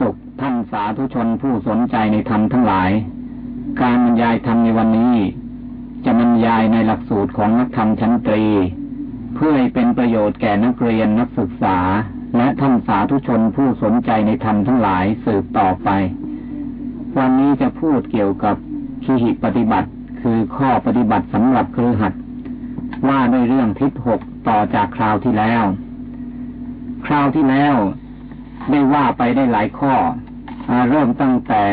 สุขท่านสาธุชนผู้สนใจในธรรมทั้งหลาย การบรรยายธรรมในวันนี้ จะบรรยายในหลักสูตรของนักธรรมชั้นตรี เพื่อให้เป็นประโยชน์แก่นักเรียนนักศึกษา และท่านสาธุชนผู้สนใจในธรรมทั้งหลายสืบต่อไป วันนี้จะพูดเกี่ยวกับขีหิปฏิบัติ คือข้อปฏิบัติสำหรับครือหัดว่าด้วยเรื่องทิศหกต่อจากคราวที่แล้ว คราวที่แล้ว ได้ว่าไปได้หลายข้ออเริ่มตั้งแต่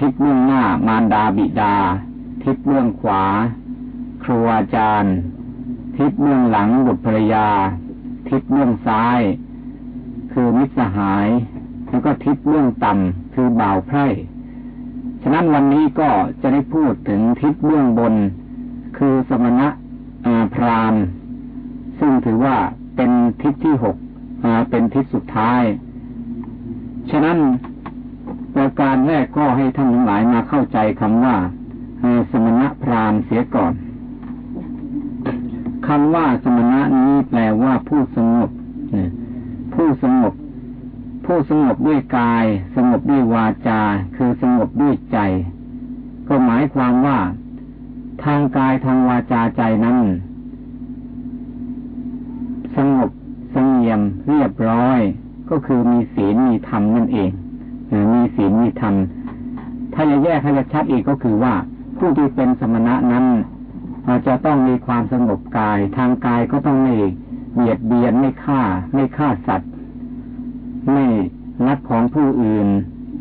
ทิศเบื้องหน้ามารดาบิดา ทิศเบื้องขวา ครูอาจารย์ ทิศเบื้องหลังบุตรภรยา ทิศเบื้องซ้าย คือมิตรสหาย แล้วก็ทิศเบื้องต่ำคือบ่าวไพร่ฉะนั้นวันนี้ก็จะได้พูดถึงทิศเบื้องบน คือสมณะพรามซึ่งถือว่าเป็นทิศที่หก เป็นทิศสุดท้าย ฉะนั้นประการแรกก็ให้ท่านหลายมาเข้าใจคำว่าสมณะพราหมณ์เสียก่อนคำว่าสมณะนี้แปลว่าผู้สงบผู้สงบ ผู้สงบด้วยกาย สงบด้วยวาจา คือสงบด้วยใจ ก็หมายความว่า ทางกายทางวาจาใจนั้น สงบ สงเยมเรียบร้อย ก็คือมีศีลมีธรรมนั่นเองมีศีลมีธรรมถ้าจะแยกให้ชัดอีกก็คือว่า ผู้ที่เป็นสมณะนั้นจะต้องมีความสงบกาย ทางกายก็ต้องไม่เบียดเบียนไม่ฆ่า ไม่ฆ่าสัตว์ ไม่นัดของผู้อื่น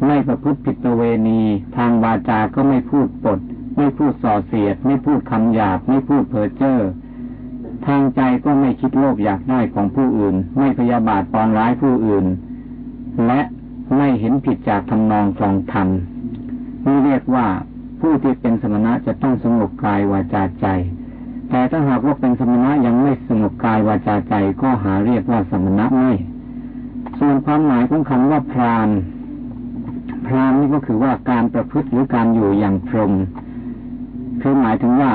ไม่ประพฤติผิดประเวณี ทางวาจาก็ไม่พูดปด ไม่พูดส่อเสียด ไม่พูดคำหยาบ ไม่พูดเพ้อเจ้อ ทางใจก็ไม่คิดโลภอยากได้ของผู้อื่น ไม่พยาบาทปองร้ายผู้อื่น และไม่เห็นผิดจากทำนองคลองธรรมนี่เรียกว่าผู้ที่เป็นสมณะจะต้องสงบกายวาจาใจ แต่ถ้าหากว่าเป็นสมณะยังไม่สงบกายวาจาใจก็หาเรียกว่าสมณะไม่ ส่วนความหมายของคำว่าพรามพรามนี่ก็คือว่าการประพฤติหรือการอยู่อย่างพรหมคือหมายถึงว่า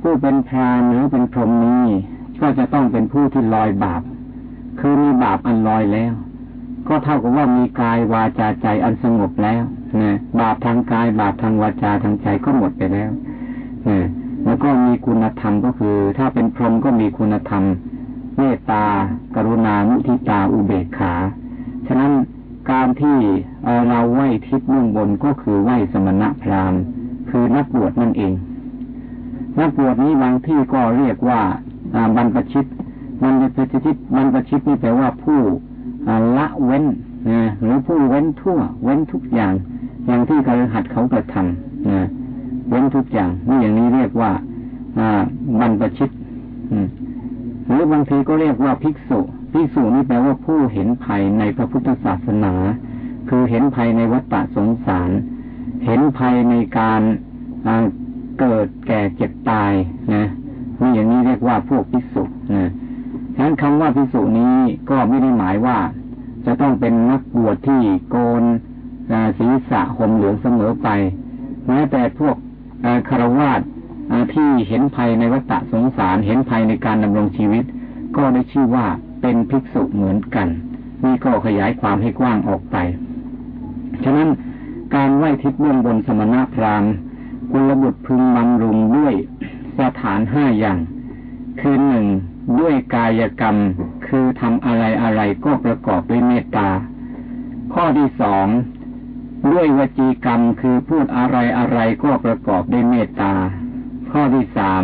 ผู้เป็นพรานหรือเป็นพรหมนี้ก็จะต้องเป็นผู้ที่ลอยบาป คือมีบาปอันลอยแล้ว ก็เท่ากับว่ามีกายวาจาใจอันสงบแล้วนะบาปทางกาย บาปทางวาจาทางใจก็หมดไปแล้วนะแล้วก็มีคุณธรรมก็คือ ถ้าเป็นพรหมก็มีคุณธรรมเมตตา กรุณา มุทิตา อุเบกขา ฉะนั้นการที่เราไหว้ทิศเบื้องบนก็คือไหว้สมณะพราหมณ์ คือนักบวชนั่นเอง นักบวชนี้บางที่ก็เรียกว่าบรรพชิตบรรพชิตบรรพชิตนี่แปลว่าผู้ละเว้นนะหรือผู้เว้นทั่ว เว้นทุกอย่าง อย่างที่การหัดเขากระทำนะเว้นทุกอย่างนี่อย่างนี้เรียกว่าบรรพชิตหรือบางทีก็เรียกว่าภิกษุภิกษุนี่แปลว่าผู้เห็นภัยในพระพุทธศาสนา คือเห็นภัยในวัฏฏะสงสาร เห็นภัยในการ เกิดแก่เจ็บตายนะนี่อย่างนี้เรียกว่าพวกพิสุนะฉะนั้นคำว่าพิสุนี้ก็ไม่ได้หมายว่า จะต้องเป็นนักบวชที่โกนศีรษะห่มเหลืองเสมอไปแม้แต่พวกคารวาสที่เห็นภัยในวัฏสงสารเห็นภัยในการดำรงชีวิต ก็ได้ชื่อว่าเป็นภิกษุเหมือนกัน นี่ก็ขยายความให้กว้างออกไป ฉะนั้นการไหว้ทิศเบื้องบนสมณะพราหมณ์ กุลบุตรพึงบำรุงด้วยสถานห้าอย่าง คือหนึ่งด้วยกายกรรม คือทำอะไรอะไรก็ประกอบด้วยเมตตา ข้อที่สองด้วยวจีกรรมคือพูดอะไรอะไรก็ประกอบด้วยเมตตา ข้อที่สาม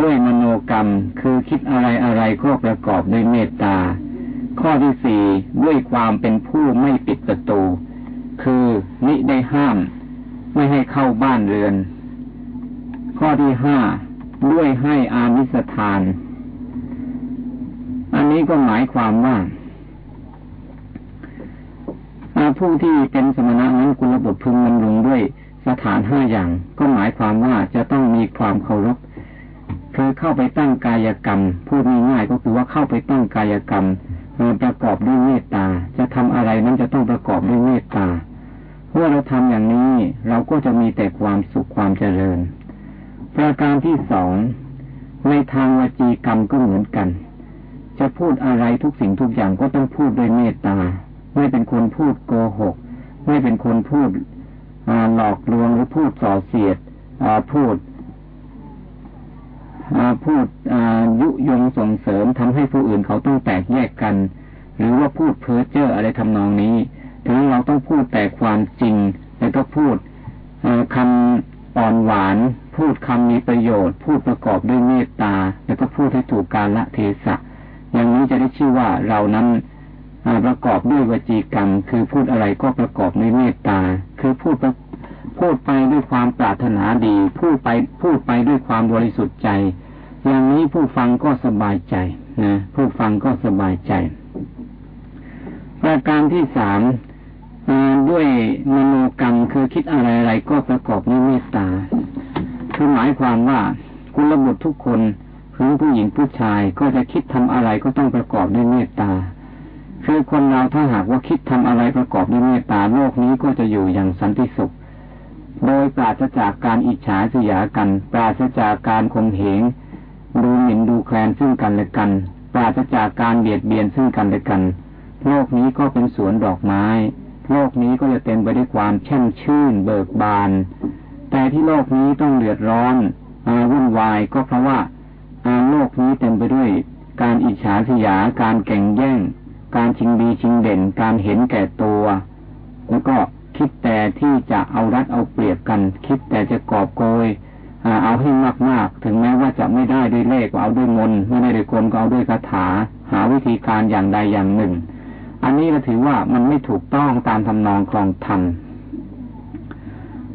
ด้วยมโนกรรม คือคิดอะไรอะไรก็ประกอบด้วยเมตตา ข้อที่สี่ด้วยความเป็นผู้ไม่ปิดประตู คือนิได้ห้าม ไม่ให้เข้าบ้านเรือน ข้อที่ห้าด้วยให้อานิสทาน อันนี้ก็หมายความว่าผู้ที่เป็นสมณะนั้นกุลบุตรพึงมันลงด้วยสถานห้าอย่าง ก็หมายความว่าจะต้องมีความเคารพคือเข้าไปตั้งกายกรรม พูดง่ายๆก็คือว่าเข้าไปตั้งกายกรรมประกอบด้วยเมตตา จะทำอะไรนั้นจะต้องประกอบด้วยเมตตาเมื่อเราทำอย่างนี้เราก็จะมีแต่ความสุขความเจริญ ประการที่สองในทางวจีกรรมก็เหมือนกัน จะพูดอะไรทุกสิ่งทุกอย่างก็ต้องพูดด้วยเมตตา ไม่เป็นคนพูดโกหก ไม่เป็นคนพูดหลอกลวงหรือพูดส่อเสียดพูดพูดยุยงส่งเสริมทำให้ผู้อื่นเขาต้องแตกแยกกัน หรือว่าพูดเพ้อเจ้ออะไรทำนองนี้ ถึงเราต้องพูดแต่ความจริง แล้วก็พูดคำอ่อนหวาน พูดคำมีประโยชน์ พูดประกอบด้วยเมตตา แล้วก็พูดให้ถูกกาลเทศะ อย่างนี้จะได้ชื่อว่าเรานั้นประกอบด้วยวจีกรรม คือพูดอะไรก็ประกอบด้วยเมตตา คือพูดพูดไปด้วยความปรารถนาดี พูดไปพูดไปด้วยความบริสุทธิ์ใจ อย่างนี้ผู้ฟังก็สบายใจนะผู้ฟังก็สบายใจ ประการที่สามด้วยมโนกรรมคือคิดอะไรอะไรก็ประกอบด้วยเมตตา คือหมายความว่าคุณระบุทุกคนถึงผู้หญิงผู้ชายก็จะคิดทำอะไรก็ต้องประกอบด้วยเมตตา คือคนเราถ้าหากว่าคิดทำอะไรประกอบด้วยเมตตาโลกนี้ก็จะอยู่อย่างสันติสุข โดยปราศจากการอิจฉาเสียกัน ปราศจากการข่มเหงดูหมิ่นดูแคลนซึ่งกันและกัน ปราศจากการเบียดเบียนซึ่งกันและกัน โลกนี้ก็เป็นสวนดอกไม้ โลกนี้ก็จะเต็มไปด้วยความแช่มชื่น เบิกบาน แต่ที่โลกนี้ต้องเดือดร้อนอวุ่นวายก็เพราะว่าอาโลกนี้เต็มไปด้วย การอิจฉาสยา การแข่งแย่ง การชิงดีชิงเด่น การเห็นแก่ตัว แล้วก็คิดแต่ที่จะเอารัดเอาเปรียบกัน คิดแต่จะกอบโกยเอาให้มากๆ ถึงแม้ว่าจะไม่ได้ด้วยเลขก็เอาด้วยมนไม่ได้ด้วยกลก็เอาด้วยคาถา หาวิธีการอย่างใดอย่างหนึ่ง อันนี้เราถือว่ามันไม่ถูกต้องตามทำนองคลองธรรม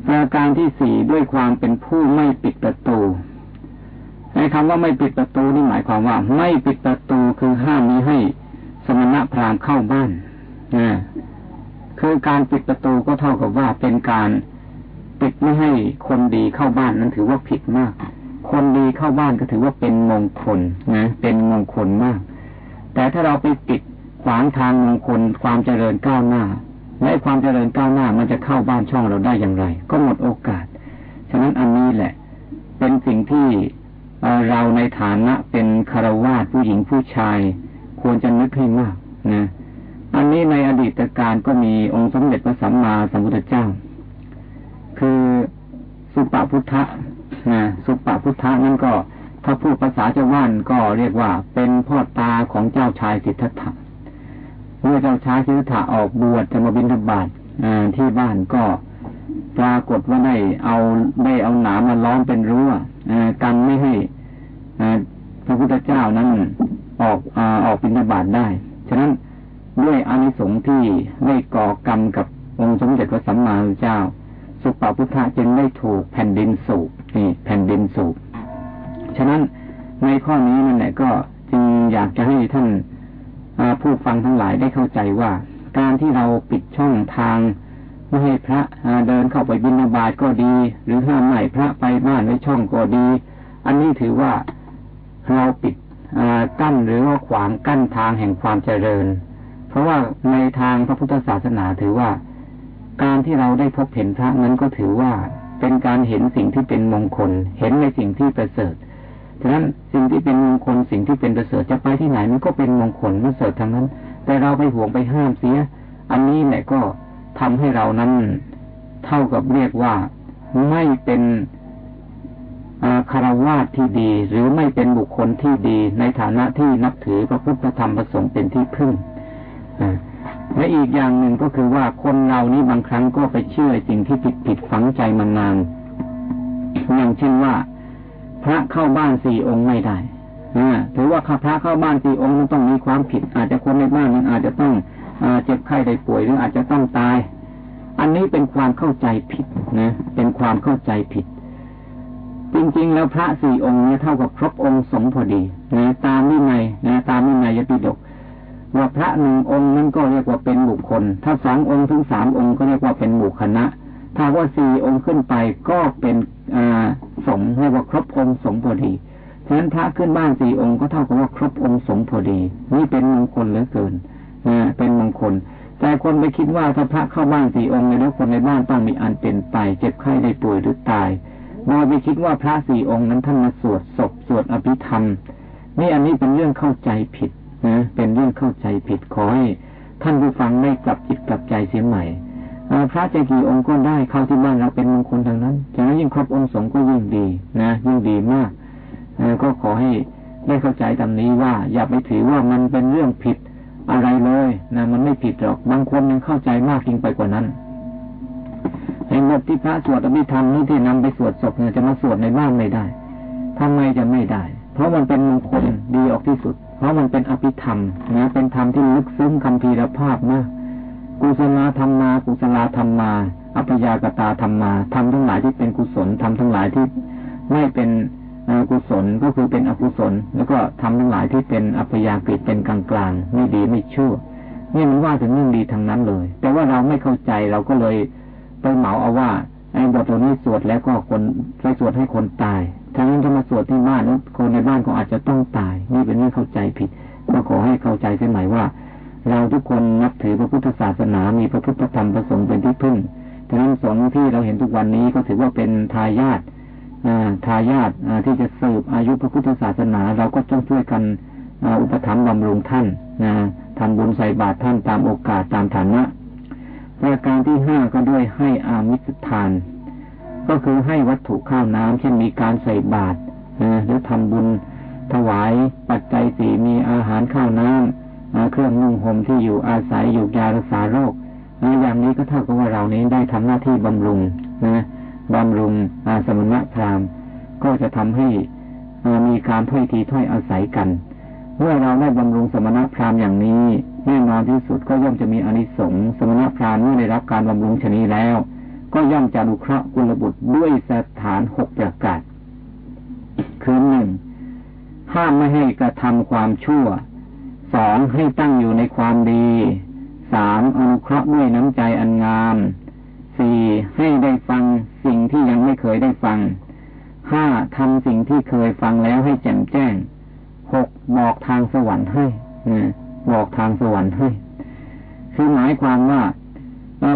ประการที่สี่ด้วยความเป็นผู้ไม่ปิดประตูในคำว่าไม่ปิดประตูนี่หมายความว่า ไม่ปิดประตูคือห้ามนี้ให้สมณะพราหมณ์เข้าบ้านนะคือการปิดประตูก็เท่ากับว่าเป็นการปิดไม่ให้คนดีเข้าบ้านนั้นถือว่าผิดมาก คนดีเข้าบ้านก็ถือว่าเป็นมงคลนะเป็นมงคลมาก แต่ถ้าเราไปปิดขวางทางมงคลความเจริญก้าวหน้า และความเจริญก้าวหน้ามันจะเข้าบ้านช่องเราได้อย่างไร ก็หมดโอกาส ฉะนั้นอันนี้แหละ เป็นสิ่งที่เราในฐานะเป็นคารวาสผู้หญิงผู้ชาย ควรจะนึกให้มากนะอันนี้ในอดีตการก็มีองค์สมเด็จพระสัมมาสัมพุทธเจ้า คือสุปพุทธะนะสุปพุทธะนั่นก็ถ้าพูดภาษาชาวบ้านก็เรียกว่าเป็นพ่อตาของเจ้าชายสิทธัตถะ เมื่อเจ้าชายสิทธัตถะออกบวชจะมาบิณฑบาตที่บ้านก็ปรากฏว่าได้เอาได้เอาหนามมาล้อมเป็นรั้วกันไม่ให้พระพุทธเจ้านั้นออกออกบิณฑบาตได้ ฉะนั้นด้วยอานิสงส์ที่ได้ก่อกรรมกับองค์สมเด็จพระสัมมาสัมพุทธเจ้า สุปาพุทธะจึงได้ถูกแผ่นดินสูบนี่แผ่นดินสูบฉะนั้นในข้อนี้นั่นแหละก็จึงอยากจะให้ท่าน ผู้ฟังทั้งหลายได้เข้าใจว่า การที่เราปิดช่องทางไม่ให้พระเดินเข้าไปบิณฑบาตก็ดี หรือห้ามไม่พระไปบ้านไว้ช่องก็ดี อันนี้ถือว่าเราปิดกั้นหรือว่าขวางกั้นทางแห่งความเจริญ เพราะว่าในทางพระพุทธศาสนาถือว่า การที่เราได้พบเห็นพระนั้นก็ถือว่าเป็นการเห็นสิ่งที่เป็นมงคล เห็นในสิ่งที่ประเสริฐ ฉะนั้นสิ่งที่เป็นมงคลสิ่งที่เป็นประเสริฐจะไปที่ไหนมันก็เป็นมงคลประเสริฐทั้งนั้น แต่เราไปห่วงไปห้ามเสีย อันนี้แหละก็ทำให้เรานั้นเท่ากับเรียกว่าไม่เป็นคารวาสที่ดี หรือไม่เป็นบุคคลที่ดีในฐานะที่นับถือพระพุทธธรรมประสงค์เป็นที่พึ่งและอีกอย่างหนึ่งก็คือว่าคนเรานี้บางครั้งก็ไปเชื่อสิ่งที่ผิดผิดฝังใจมานานอย่างเช่นว่า พระเข้าบ้านสี่องค์ไม่ได้ถือว่าพระเข้าบ้านสี่องค์มันต้องมีความผิด อาจจะคนในบ้านนั้นอาจจะต้องเจ็บไข้ได้ป่วยหรืออาจจะต้องตาย อันนี้เป็นความเข้าใจผิดนะ เป็นความเข้าใจผิด จริงๆ แล้วพระสี่องค์เนี่ยเท่ากับครบองค์สงพอดีนะตามวินัยนะตามวินัยยติดกว่าพระหนึ่งองค์นั้นก็เรียกว่าเป็นบุคคล ถ้าสององค์ถึงสามองค์ก็เรียกว่าเป็นบุคคณะ ถ้าว่าสี่องค์ขึ้นไปก็เป็นสงเรียกว่าครบองค์สงพอดีฉะนั้นพระขึ้นบ้านสี่องค์ก็เท่ากับว่าครบองค์สงพอดี นี่เป็นมงคลเหลือเกินเป็นมงคล แต่คนไปคิดว่าถ้าพระเข้าบ้านสี่องค์แล้วคนในบ้านต้องมีอันเป็นไป เจ็บไข้ได้ป่วยหรือตายโดยไปคิดว่าพระสี่องค์นั้นท่านมาสวดศพสวดอภิธรรม นี่อันนี้เป็นเรื่องเข้าใจผิดนะเป็นเรื่องเข้าใจผิดขอให้ท่านผู้ฟังได้กลับจิตกลับใจเสียใหม่ พระจะกี่องค์ก็ได้เข้าที่บ้านเราเป็นมงคลทางนั้นฉะนั้นยิ่งครบองค์สงก็ยิ่งดีนะ ยิ่งดีมากก็ขอให้ได้เข้าใจตามนี้ว่า อย่าไปถือว่ามันเป็นเรื่องผิดอะไรเลยนะมันไม่ผิดหรอกบางคนยังเข้าใจมากยิ่งไปกว่านั้นในบทที่พระสวดอภิธรรมนี่ที่นำไปสวดศพเนี่ยจะมาสวดในบ้านไม่ได้ทำไมจะไม่ได้ เพราะมันเป็นมงคลดีออกที่สุด เพราะมันเป็นอภิธรรมนะเป็นธรรมที่ลึกซึ้งคำพีรภาพมาก กุศลธรรมา กุศลธรรมา อัปยากตาธรรมาทำทั้งหลายที่เป็นกุศลทำทั้งหลายที่ไม่เป็นกุศลก็คือเป็นอกุศล แล้วก็ทำทั้งหลายที่เป็นอัปยากฤิเป็นกลางกลางไม่ดีไม่ชั่วนี่มันว่าถึงเรื่องดีทางนั้นเลย แต่ว่าเราไม่เข้าใจเราก็เลยไปเหมาเอาว่าไอ้บทตัวนี้สวดแล้วก็คนไปสวดให้คนตาย ทั้งนั้นจะมาสวดที่บ้านแล้วคนในบ้านก็อาจจะต้องตาย นี่เป็นเรื่องเข้าใจผิด ก็ขอให้เข้าใจเสียใหม่ว่า เราทุกคนนับถือพระพุทธศาสนามีพระพุทธธรรมประสงค์เป็นที่พึ่งดังนั้นสงฆ์ที่เราเห็นทุกวันนี้ก็ถือว่าเป็นทายาททายาทที่จะสืบอายุพระพุทธศาสนา เราก็ต้องช่วยกันอุปถัมภ์บำรุงท่านทำบุญใส่บาตรท่านตามโอกาสตามฐานะประการที่ห้าก็ด้วยให้อามิสทาน ก็คือให้วัตถุข้าวน้ำเช่นมีการใส่บาตรหรือทำบุญถวายปัจจัยสี่มีอาหารข้าวน้ำ เครื่องนุ่งห่มที่อยู่อาศัยอยู่ยารักษาโรคอย่างนี้ก็เท่ากับว่าเรานี้ได้ทำหน้าที่บำรุงนะบำรุงอาสมณะพราหมณ์ก็จะทำให้มีการถ้อยทีถ้อยอาศัยกันเมื่อเราได้บำรุงสมณพราหมณ์อย่างนี้แน่นอนที่สุดก็ย่อมจะมีอนิสงส์สมณพราหมณ์เมื่อได้รับการบำรุงชนีแล้ว ก็ย่อมจะดุเคราะห์กุลบุตรด้วยสถานหกประการคือหนึ่งห้ามไม่ให้กระทำความชั่ว สองให้ตั้งอยู่ในความดีสามอนุเคราะห์ด้วยน้ำใจอันงามสี่ให้ได้ฟังสิ่งที่ยังไม่เคยได้ฟังห้าทำสิ่งที่เคยฟังแล้วให้แจ่มแจ้งหกบอกทางสวรรค์ให้บอกทางสวรรค์ให้คือหมายความว่า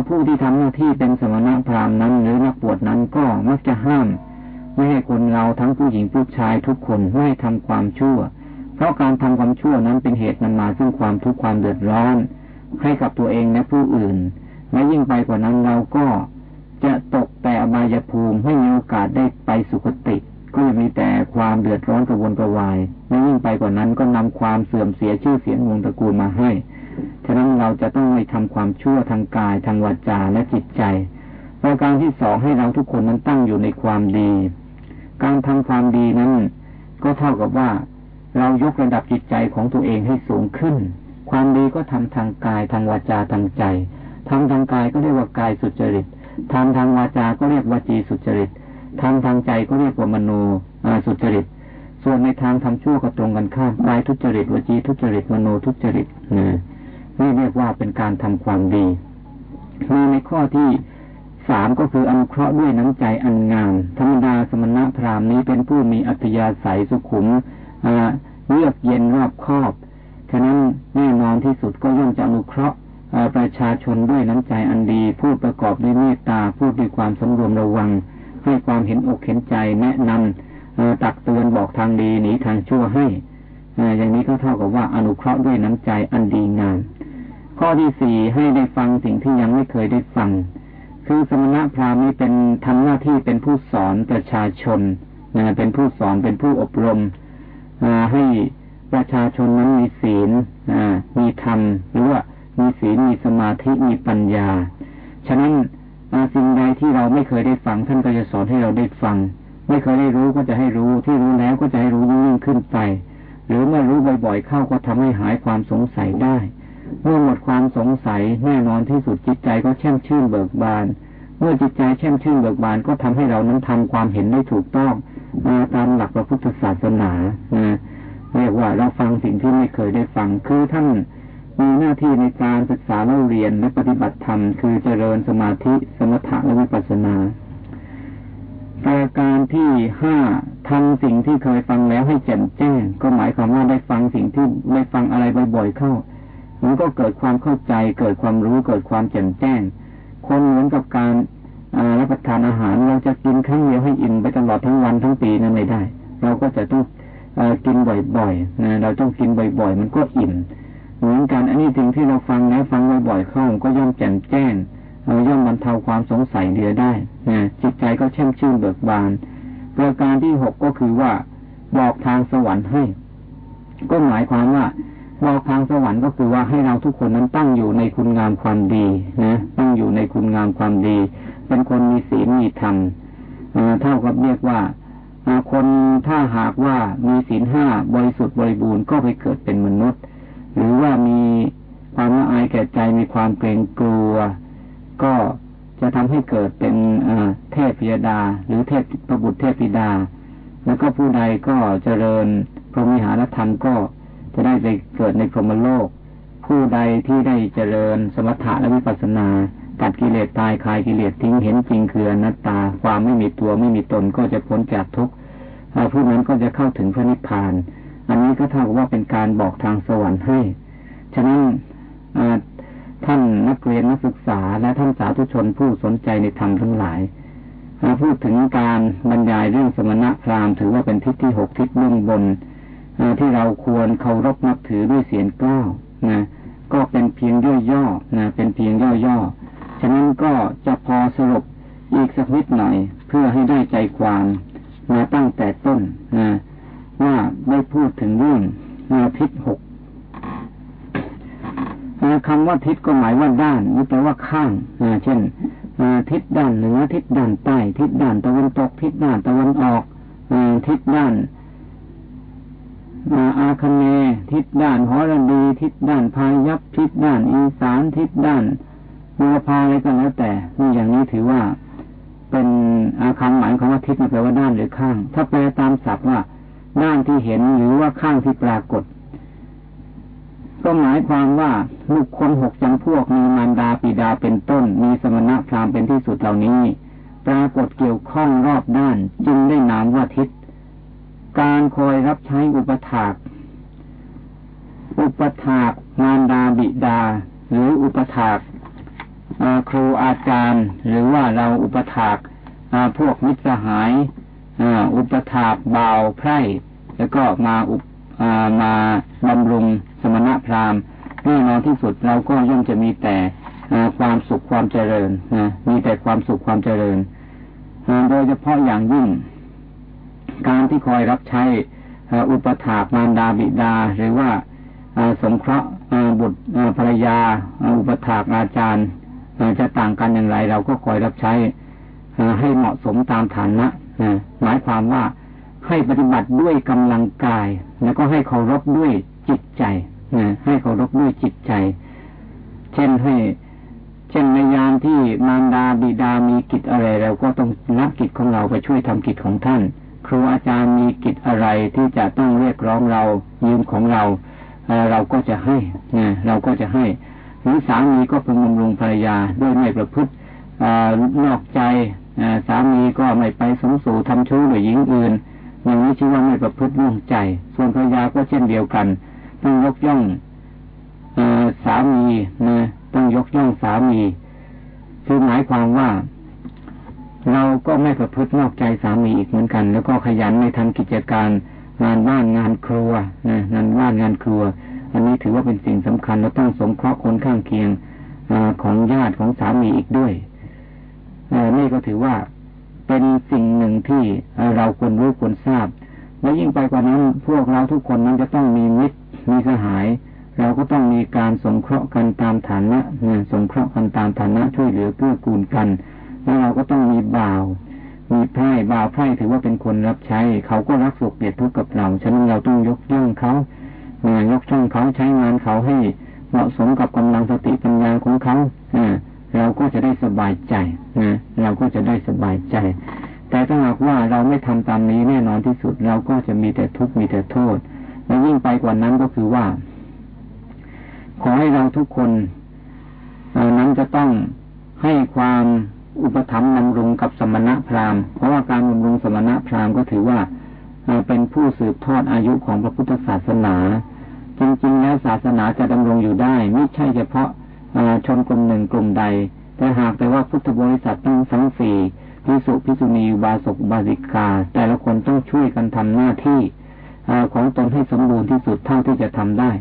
ผู้ที่ทำหน้าที่เป็นสมณพราหมณ์นั้น หรือนักบวชนั้นก็มักจะห้าม ไม่ให้คนเราทั้งผู้หญิงผู้ชายทุกคนไม่ทำความชั่ว พราะการทำความชั่วนั้นเป็นเหตุนำมาซึ่งความทุกข์ความเดือดร้อน ให้กับตัวเองและผู้อื่น และยิ่งไปกว่านั้นเราก็จะตกแต่อบายภูมิไม่มีโอกาสได้ไปสุคติ ก็จะมีแต่ความเดือดร้อนกระวนกระวายและยิ่งไปกว่านั้นก็นำความเสื่อมเสียชื่อเสียงวงตระกูลมาให้ ฉะนั้นเราจะต้องไม่ทำความชั่วทางกายทางวาจาและจิตใจประการที่สองให้เราทุกคนนั้นตั้งอยู่ในความดี การทำความดีนั้นก็เท่ากับว่า เรายกระดับจิตใจของตัวเองให้สูงขึ้น ความดีก็ทำทางกายทางวาจาทางใจทำทางกายก็เรียกว่ากายสุจริตทำทางวาจา ก็เรียกวาจีสุจริตทำทางใจก็เรียกว่ามโนสุจริต ส่วนในทางทำชั่วก็ตรงกันข้ามกายทุจริตวจีทุจริตมโนทุจริตนี่เรียกว่าเป็นการทำความดีมาในข้อที่สามก็คืออนุเคราะห์ด้วยน้ำใจอันงาม ธรรมดาสมณะพราหมณ์นี้เป็นผู้มีอัธยาศัยสุขุม เลือกเย็นรอบคอบฉะนั้นแน่นอนที่สุดก็ย่อมจะอนุเคราะห์ประชาชนด้วยน้ำใจอันดี พูดประกอบด้วยเมตตา พูดด้วยความสำรวมระวัง ให้ความเห็นอกเห็นใจแนะนำตักเตือนบอกทางดีหนีทางชั่วให้อย่างนี้ก็เท่ากับว่าอนุเคราะห์ด้วยน้ำใจอันดีงามข้อที่สี่ให้ได้ฟังสิ่งที่ยังไม่เคยได้ฟัง คือสมณพราหมณ์นี้เป็นทำหน้าที่เป็นผู้สอนประชาชนเป็นผู้สอนเป็นผู้อบรม ให้ประชาชนนั้นมีศีลมีธรรมหรือว่ามีศีลมีสมาธิมีปัญญา ฉะนั้นสิ่งใดที่เราไม่เคยได้ฟังท่านก็จะสอนให้เราได้ฟัง ไม่เคยได้รู้ก็จะให้รู้ที่รู้แล้วก็จะให้รู้ยิ่งขึ้นไป หรือเมื่อรู้บ่อยๆเข้าก็ทำให้หายความสงสัยได้ เมื่อหมดความสงสัยแน่นอนที่สุดจิตใจก็แช่มชื่นเบิกบาน เมื่อจิตใจแช่มชื่นเบิกบานก็ทำให้เรานั้นทำความเห็นได้ถูกต้อง ตามหลักพระพุทธศาสนาเรียกว่าเราฟังสิ่งที่ไม่เคยได้ฟังคือท่านมีหน้าที่ในการศึกษาเล่าเรียนและปฏิบัติธรรมคือเจริญสมาธิสมถะและวิปัสสนาประการที่ห้าทำสิ่งที่เคยฟังแล้วให้แจ่มแจ้ง ก็หมายความว่าได้ฟังสิ่งที่ได้ฟังอะไรบ่อยๆเข้า มันก็เกิดความเข้าใจ เกิดความรู้เกิดความแจ่มแจ้ง คนเหมือนกับการ รับประทานอาหารเราจะกินครั้งเดียวให้อิ่มไปตลอดทั้งวันทั้งปีนั้นไม่ได้ เราก็จะต้องกินบ่อยๆนะเราต้องกินบ่อยๆ มันก็อิ่มเหมือนกันอันนี้สิ่งที่เราฟังแล้วฟังบ่อยๆเข้าก็ย่อมแจ่มแจ้งย่อมบรรเทาความสงสัยเดือได้นะจิตใจก็แช่มชื่นเบิกบาน ประการที่หกก็คือว่า บอกทางสวรรค์ให้ ก็หมายความว่าบอกทางสวรรค์ก็คือว่าให้เราทุกคนนั้นตั้งอยู่ในคุณงามความดีนะตั้งอยู่ในคุณงามความดี เป็นคนมีศีลมีธรรมเท่ากับเรียกว่าคนถ้าหากว่ามีศีลห้าบริสุทธิ์บริบูรณ์ก็ไปเกิดเป็นมนุษย์ หรือว่ามีความละอายแก่ใจมีความเกรงกลัว ก็จะทำให้เกิดเป็นเทพพิยดา หรือเทพประบุตรเทพธิดา แล้วก็ผู้ใดก็เจริญพรหมิหารธรรมก็จะได้ไปเกิดในพรหมโลก ผู้ใดที่ได้เจริญสมถะและวิปัสสนา ตัดกิเลสตายคลายกิเลสทิ้งเห็นจริงคืออนัตตา ความไม่มีตัวไม่มีตนก็จะพ้นจากทุกข์ผู้นั้นก็จะเข้าถึงพระนิพพาน อันนี้ก็เท่ากับว่าเป็นการบอกทางสวรรค์ให้ ฉะนั้นท่านนักเรียนนักศึกษาและท่านสาธุชนผู้สนใจในธรรมทั้งหลายพูดถึงการบรรยายเรื่องสมณะพราหมณ์ถือว่าเป็นทิศที่หกทิศเบื้องบนที่เราควรเคารพนับถือด้วยเสียงกล้าวนะก็เป็นเพียงย่อๆนะเป็นเพียงย่อๆ ฉะนั้นก็จะพอสรุปอีกสักนิดหน่อย เพื่อให้ได้ใจความมาตั้งแต่ต้นนะว่าได้พูดถึงเรื่องทิศหกคำว่าทิศก็หมายว่าด้านนี่แปลว่าข้างเช่นทิศด้านเหนือทิศด้านใต้ ทิศด้านตะวันตก ทิศด้านตะวันออกทิศด้านอาคเนทิศด้านหอระดี ทิศด้านพายัพทิศด้านอีสานทิศด้าน บัวพาอะไรก็แล้วแต่นี่อย่างนี้ถือว่าเป็นอาคำหมายของว่าทิศแปลว่าด้านหรือข้าง ถ้าแปลตามศัพท์ว่าด้านที่เห็นหรือว่าข้างที่ปรากฏ ก็หมายความว่าลูกคนหกจำพวกมีมารดาปิดาเป็นต้น มีสมณะพราหมณ์เป็นที่สุดเหล่านี้ ปรากฏเกี่ยวข้องรอบด้าน จึงได้นามว่าทิศการคอยรับใช้อุปถากอุปถากมารดาบิดา หรืออุปถาก ครูอาจารย์ หรือว่าเราอุปถากพวกมิตรสหายอุปถากบ่าวไพร่แล้วก็มาอุปมาบำรุงสมณพราหมณ์แน่นอนที่สุดเราก็ย่อมจะมีแต่ความสุขความเจริญนะมีแต่ความสุขความเจริญโดยเฉพาะอย่างยิ่ง การที่คอยรับใช้อุปถากมารดาบิดา หรือว่าสงเคราะห์บุตรภรรยา อุปถากอาจารย์ จะต่างกันอย่างไร เราก็คอยรับใช้ให้เหมาะสมตามฐานะหมายความว่าให้ปฏิบัติด้วยกำลังกาย แล้วก็ให้เคารพด้วยจิตใจให้เคารพด้วยจิตใจ เช่นให้ เช่นในยามที่มารดาบิดามีกิจอะไรเราก็ต้องรับกิจของเราไปช่วยทำกิจของท่าน ครูอาจารย์มีกิจอะไรที่จะต้องเรียกร้องเรายืมของเราเราก็จะให้เราก็จะให้ หรือสามีก็พึงบำรุงภรรยาด้วยไม่ประพฤตินอกใจสามีก็ไม่ไปสมสู่ทำชู้หรือหญิงอื่นอย่างนี้ชื่อว่าไม่ประพฤติน่วงใจ ส่วนภรรยาก็เช่นเดียวกัน ต้องยกย่องสามีนะต้องยกย่องสามี คือหมายความว่า เราก็ไม่ประพฤตินอกใจสามีอีกเหมือนกัน แล้วก็ขยันในทำกิจการงานบ้านงานครัวนะงานบ้านงานครัว อันนี้ถือว่าเป็นสิ่งสำคัญเราต้องสงเคราะห์คนข้างเคียงอของญาติของสามีอีกด้วยนี่ก็ถือว่าเป็นสิ่งหนึ่งที่เราควรรู้ควรทราบ และยิ่งไปกว่านั้นพวกเราทุกคนนั้นจะต้องมีมิตรมีสหาย เราก็ต้องมีการสงเคราะห์กันตามฐานะสงเคราะห์กันตามฐานะช่วยเหลือเกื้อกูลกัน แล้วเราก็ต้องมีบ่าว มีไพร่บ่าวไพร่ถือว่าเป็นคนรับใช้ เขาก็รักสุขเดียดทุกข์กับเรา ฉะนั้นเราต้องยกย่องเขา ยกช่องเขาใช้งานเขาให้เหมาะสมกับกำลังสติปัญญาของเขาเราก็จะได้สบายใจนะเราก็จะได้สบายใจ แต่ถ้าหากว่าเราไม่ทำตามนี้แน่นอนที่สุด เราก็จะมีแต่ทุกข์มีแต่โทษและยิ่งไปกว่านั้นก็คือว่า ขอให้เราทุกคนนั้นจะต้องให้ความอุปถัมภ์บำรุงกับสมณะพราหมณ์เพราะว่าการบำรุงสมณะพราหมณ์ก็ถือว่า เป็นผู้สืบทอดอายุของพระพุทธศาสนา จริงๆแล้วศาสนาจะดำรงอยู่ได้ไม่ใช่เฉพาะชนกลุ่มหนึ่งกลุ่มใด แต่หากแต่ว่าพุทธบริษัททั้งสังสี่พิสุพิสุณีบาศกบาสิกา แต่ละคนต้องช่วยกันทำหน้าที่อของตนให้สมบูรณ์ที่สุดเท่าที่จะทำได้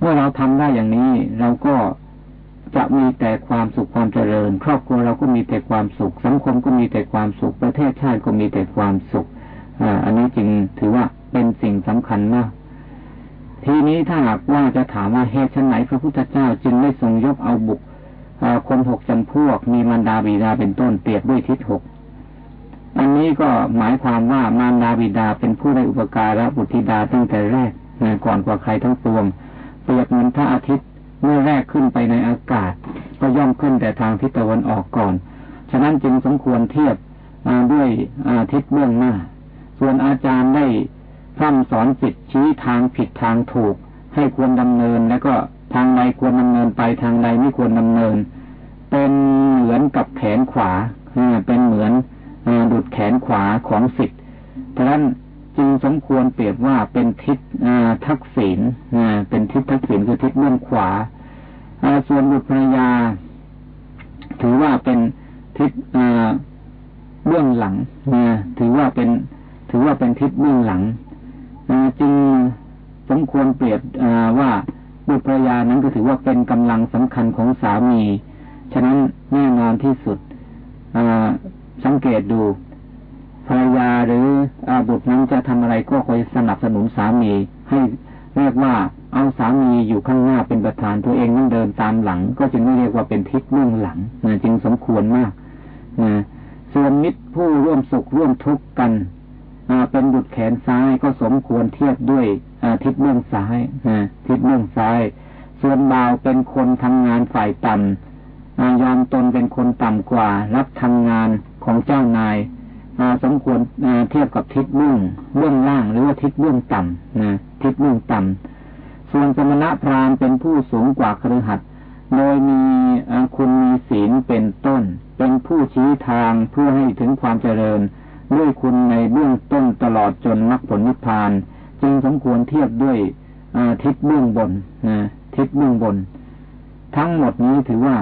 เมื่อเราทำได้อย่างนี้ เราก็จะมีแต่ความสุขความเจริญ ครอบครัวเราก็มีแต่ความสุข สังคมก็มีแต่ความสุข ประเทศชาติก็มีแต่ความสุข อันนี้จึงถือว่าเป็นสิ่งสำคัญมาก ทีนี้ถ้าหากว่าจะถามว่าเหตุชนไหนพระพุทธเจ้าจึงได้ทรงยกเอาบุคคนหกจำพวก มีมารดาบิดาเป็นต้นเปรียบด้วยทิศหกอันนี้ก็หมายความว่ามารดาบิดาเป็นผู้ได้อุปการะบุตรธิดาตั้งแต่แรกก่อนกว่าใครทั้งปวง เปรียบเหมือนพระอาทิตย์เมื่อแรกขึ้นไปในอากาศ ก็ย่อมขึ้นแต่ทางทิศตะวันออกก่อน ฉะนั้นจึงสมควรเทียบด้วยอาทิศเบื้องหน้า ส่วนอาจารย์ได้พร่ำสอนจิตชี้ทางผิดทางถูก ให้ควรดำเนิน แล้วก็ทางใดควรดำเนินไปทางใดไม่ควรดำเนิน เป็นเหมือนกับแขนขวาเป็นเหมือนดุดแขนขวาของสิทธิ์ฉะนั้นจึงสมควรเปรียบว่าเป็นทิศทักษิณเป็นทิศทักษิณคือทิศเบื้องขวาส่วนบุตรภรรยา ถือว่าเป็นทิศเบื้องหลังถือว่าเป็น ถือว่าเป็นทิศเบื้องหลังจึงสมควรเปรียบว่าบุตรภรรยานั้นก็ถือว่าเป็นกำลังสำคัญของสามี ฉะนั้นแน่นอนที่สุดสังเกตดูภรรยาหรืออาบุตรนั้นจะทำอะไรก็คอยสนับสนุนสามีให้เรียกว่าเอาสามีอยู่ข้างหน้าเป็นประธานตัวเองนั่นเดินตามหลัง ก็จึงไม่เรียกว่าเป็นทิศเบื้องหลังนะจึงสมควรมากนะส่วนมิตรผู้ร่วมสุขร่วมทุกข์กัน เป็นบุตรแขนซ้ายก็สมควรเทียบด้วยทิศเบื้องซ้ายทิศเบื้องซ้าย ส่วนบ่าวเป็นคนทำงานฝ่ายต่ำยอมตนเป็นคนต่ำกว่า รับทำงานของเจ้านายสมควรเทียบกับทิศเบื้องเบื้องล่างหรือว่าทิศเบื้องต่ำนะทิศเบื้องต่ำส่วนสมณพราหมณ์เป็นผู้สูงกว่าครือขัดโดยมีคุณมีศีลเป็นต้น เป็นผู้ชี้ทางเพื่อให้ถึงความเจริญ ด้วยคุณในเบื้องต้นตลอดจนมรรคผลนิพพาน จึงสมควรเทียบด้วยทิศเบื้องบนนะทิศเบื้องบน ทั้งหมดนี้ถือว่า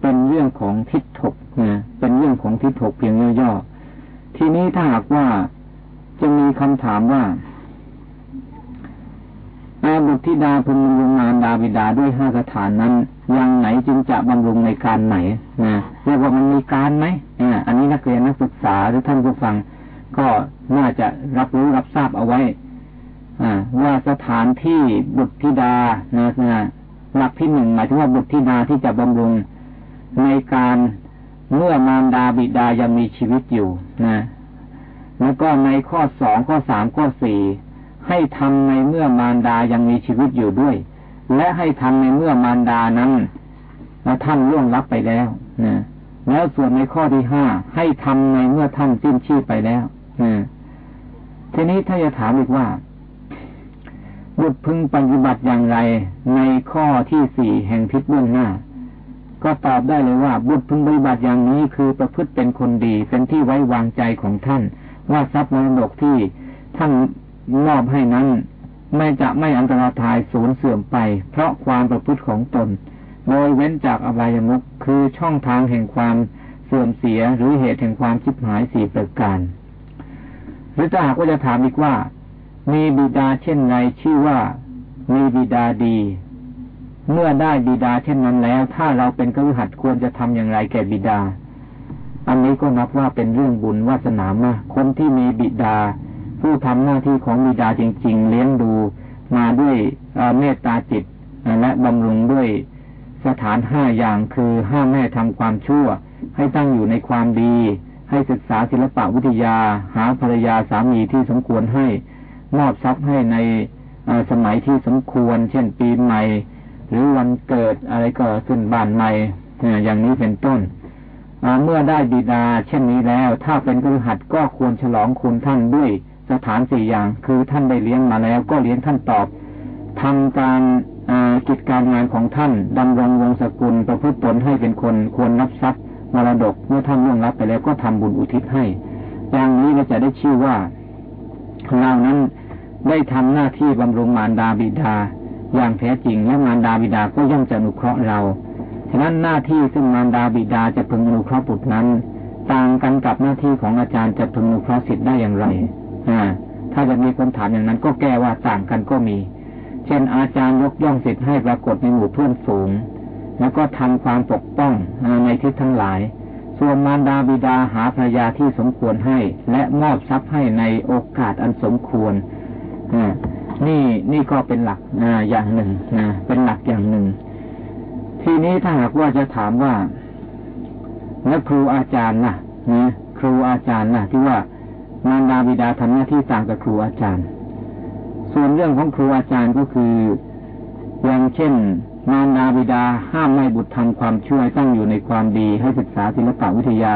เป็นเรื่องของทิศถกนะเป็นเรื่องของทิศถกเพียงย่อๆทีนี้ถ้าหากว่าจะมีคำถามว่าอาบุตรธิดาพึงบำรุงมารดาบิดาด้วยห้าสถานนั้น ยังไหนจึงจะบำรุงในการไหนนะเรียกว่ามันมีการไหมอันนี้นักเรียนนักศึกษาหรือท่านผู้ฟัง ก็น่าจะรับรู้รับทราบเอาไว้ว่าสถานที่บุตรธิดานะนะหลักที่หนึ่งหมายถึงว่าบุตรธิดาที่จะบำรุงในการเมื่อมารดาบิดายังมีชีวิตอยู่นะ แล้วก็ในข้อสองข้อสามข้อสี่ให้ทำในเมื่อมารดายังมีชีวิตอยู่ด้วย และให้ทำในเมื่อมารดานั้นท่านล่วงลับไปแล้วนะแล้วส่วนในข้อที่ห้าให้ทำในเมื่อท่านสิ้นชีพไปแล้วนะทีนี้ถ้าจะถามอีกว่า บุตรพึงปฏิบัติอย่างไร ในข้อที่สี่แห่งทิศเบื้องหน้า ก็ตอบได้เลยว่า บุตรพึงปฏิบัติอย่างนี้คือประพฤติเป็นคนดี เป็นที่ไว้วางใจของท่าน ว่าทรัพย์มรดกที่ท่านมอบให้นั้น ไม่จะไม่อันตรธายสูญเสื่อมไป เพราะความประพฤติของตน โดยเว้นจากอบายมุขคือช่องทางแห่งความเสื่อมเสียหรือเหตุแห่งความชิบหายสี่ประการ หรือถ้าหากว่าจะถามอีกว่า มีบิดาเช่นไรชื่อว่ามีบิดาดี เมื่อได้บิดาเช่นนั้นแล้ว ถ้าเราเป็นกฤหัสควรจะทำอย่างไรแก่บิดา อันนี้ก็นับว่าเป็นเรื่องบุญวาสนามากคนที่มีบิดา ผู้ทำหน้าที่ของบิดาจริง ๆ เลี้ยงดูมาด้วยเมตตาจิตและบำรุงด้วยสถานห้าอย่างคือห้าแม่ทำความชั่ว ให้ตั้งอยู่ในความดี ให้ศึกษาศิลปะวิทยา หาภรรยาสามีที่สมควรให้มอบทรัพย์ให้ในสมัยที่สมควร เช่นปีใหม่ หรือวันเกิดอะไรก็ขึ้นบ้านใหม่อย่างนี้เป็นต้นเมื่อได้บิดาเช่นนี้แล้ว ถ้าเป็นกฤหัสก็ควรฉลองคุณท่านด้วย สถานสี่อย่าง คือท่านได้เลี้ยงมาแล้ว ก็เลี้ยงท่านตอบทำการกิจการงานของท่านดำรงวงศกุลประพฤติตนให้เป็นคนควรรับทรัพย์มรดกเมื่อท่านล่วงรับไปแล้วก็ทำบุญอุทิศให้ อย่างนี้เราจะได้ชื่อว่าเรานั้นได้ทำหน้าที่บำรุงมารดาบิดา อย่างแท้จริงและมารดาบิดาก็ย่อมจะอนุเคราะห์เรา ฉะนั้นหน้าที่ซึ่งมารดาบิดาจะพึงอนุเคราะห์บุตรนั้น ต่างกันกับหน้าที่ของอาจารย์จะพึงอนุเคราะห์สิทธิ์ได้อย่างไร ถ้าจะมีคนถามอย่างนั้นก็แก้ว่าต่างกันก็มี เช่นอาจารย์ยกย่องสิทธิ์ให้ปรากฏในหมู่เพื่อนฝูง แล้วก็ทำความปกป้องในทิศทั้งหลาย ส่วนมารดาบิดาหาภรรยาที่สมควรให้ และมอบทรัพย์ให้ในโอกาสอันสมควรนี่นี่ก็เป็นหลักอย่างหนึ่งเป็นหลักอย่างหนึ่ง ทีนี้ถ้าหากว่าจะถามว่าแล้วครูอาจารย์นะนะครูอาจารย์นะที่ว่า มารดาบิดาทำหน้าที่ต่างกับครูอาจารย์ ส่วนเรื่องของครูอาจารย์ก็คืออย่างเช่น มารดาบิดาห้ามไม่บุตรทำความช่วยตั้งอยู่ในความดีให้ศึกษาศิลปวิทยา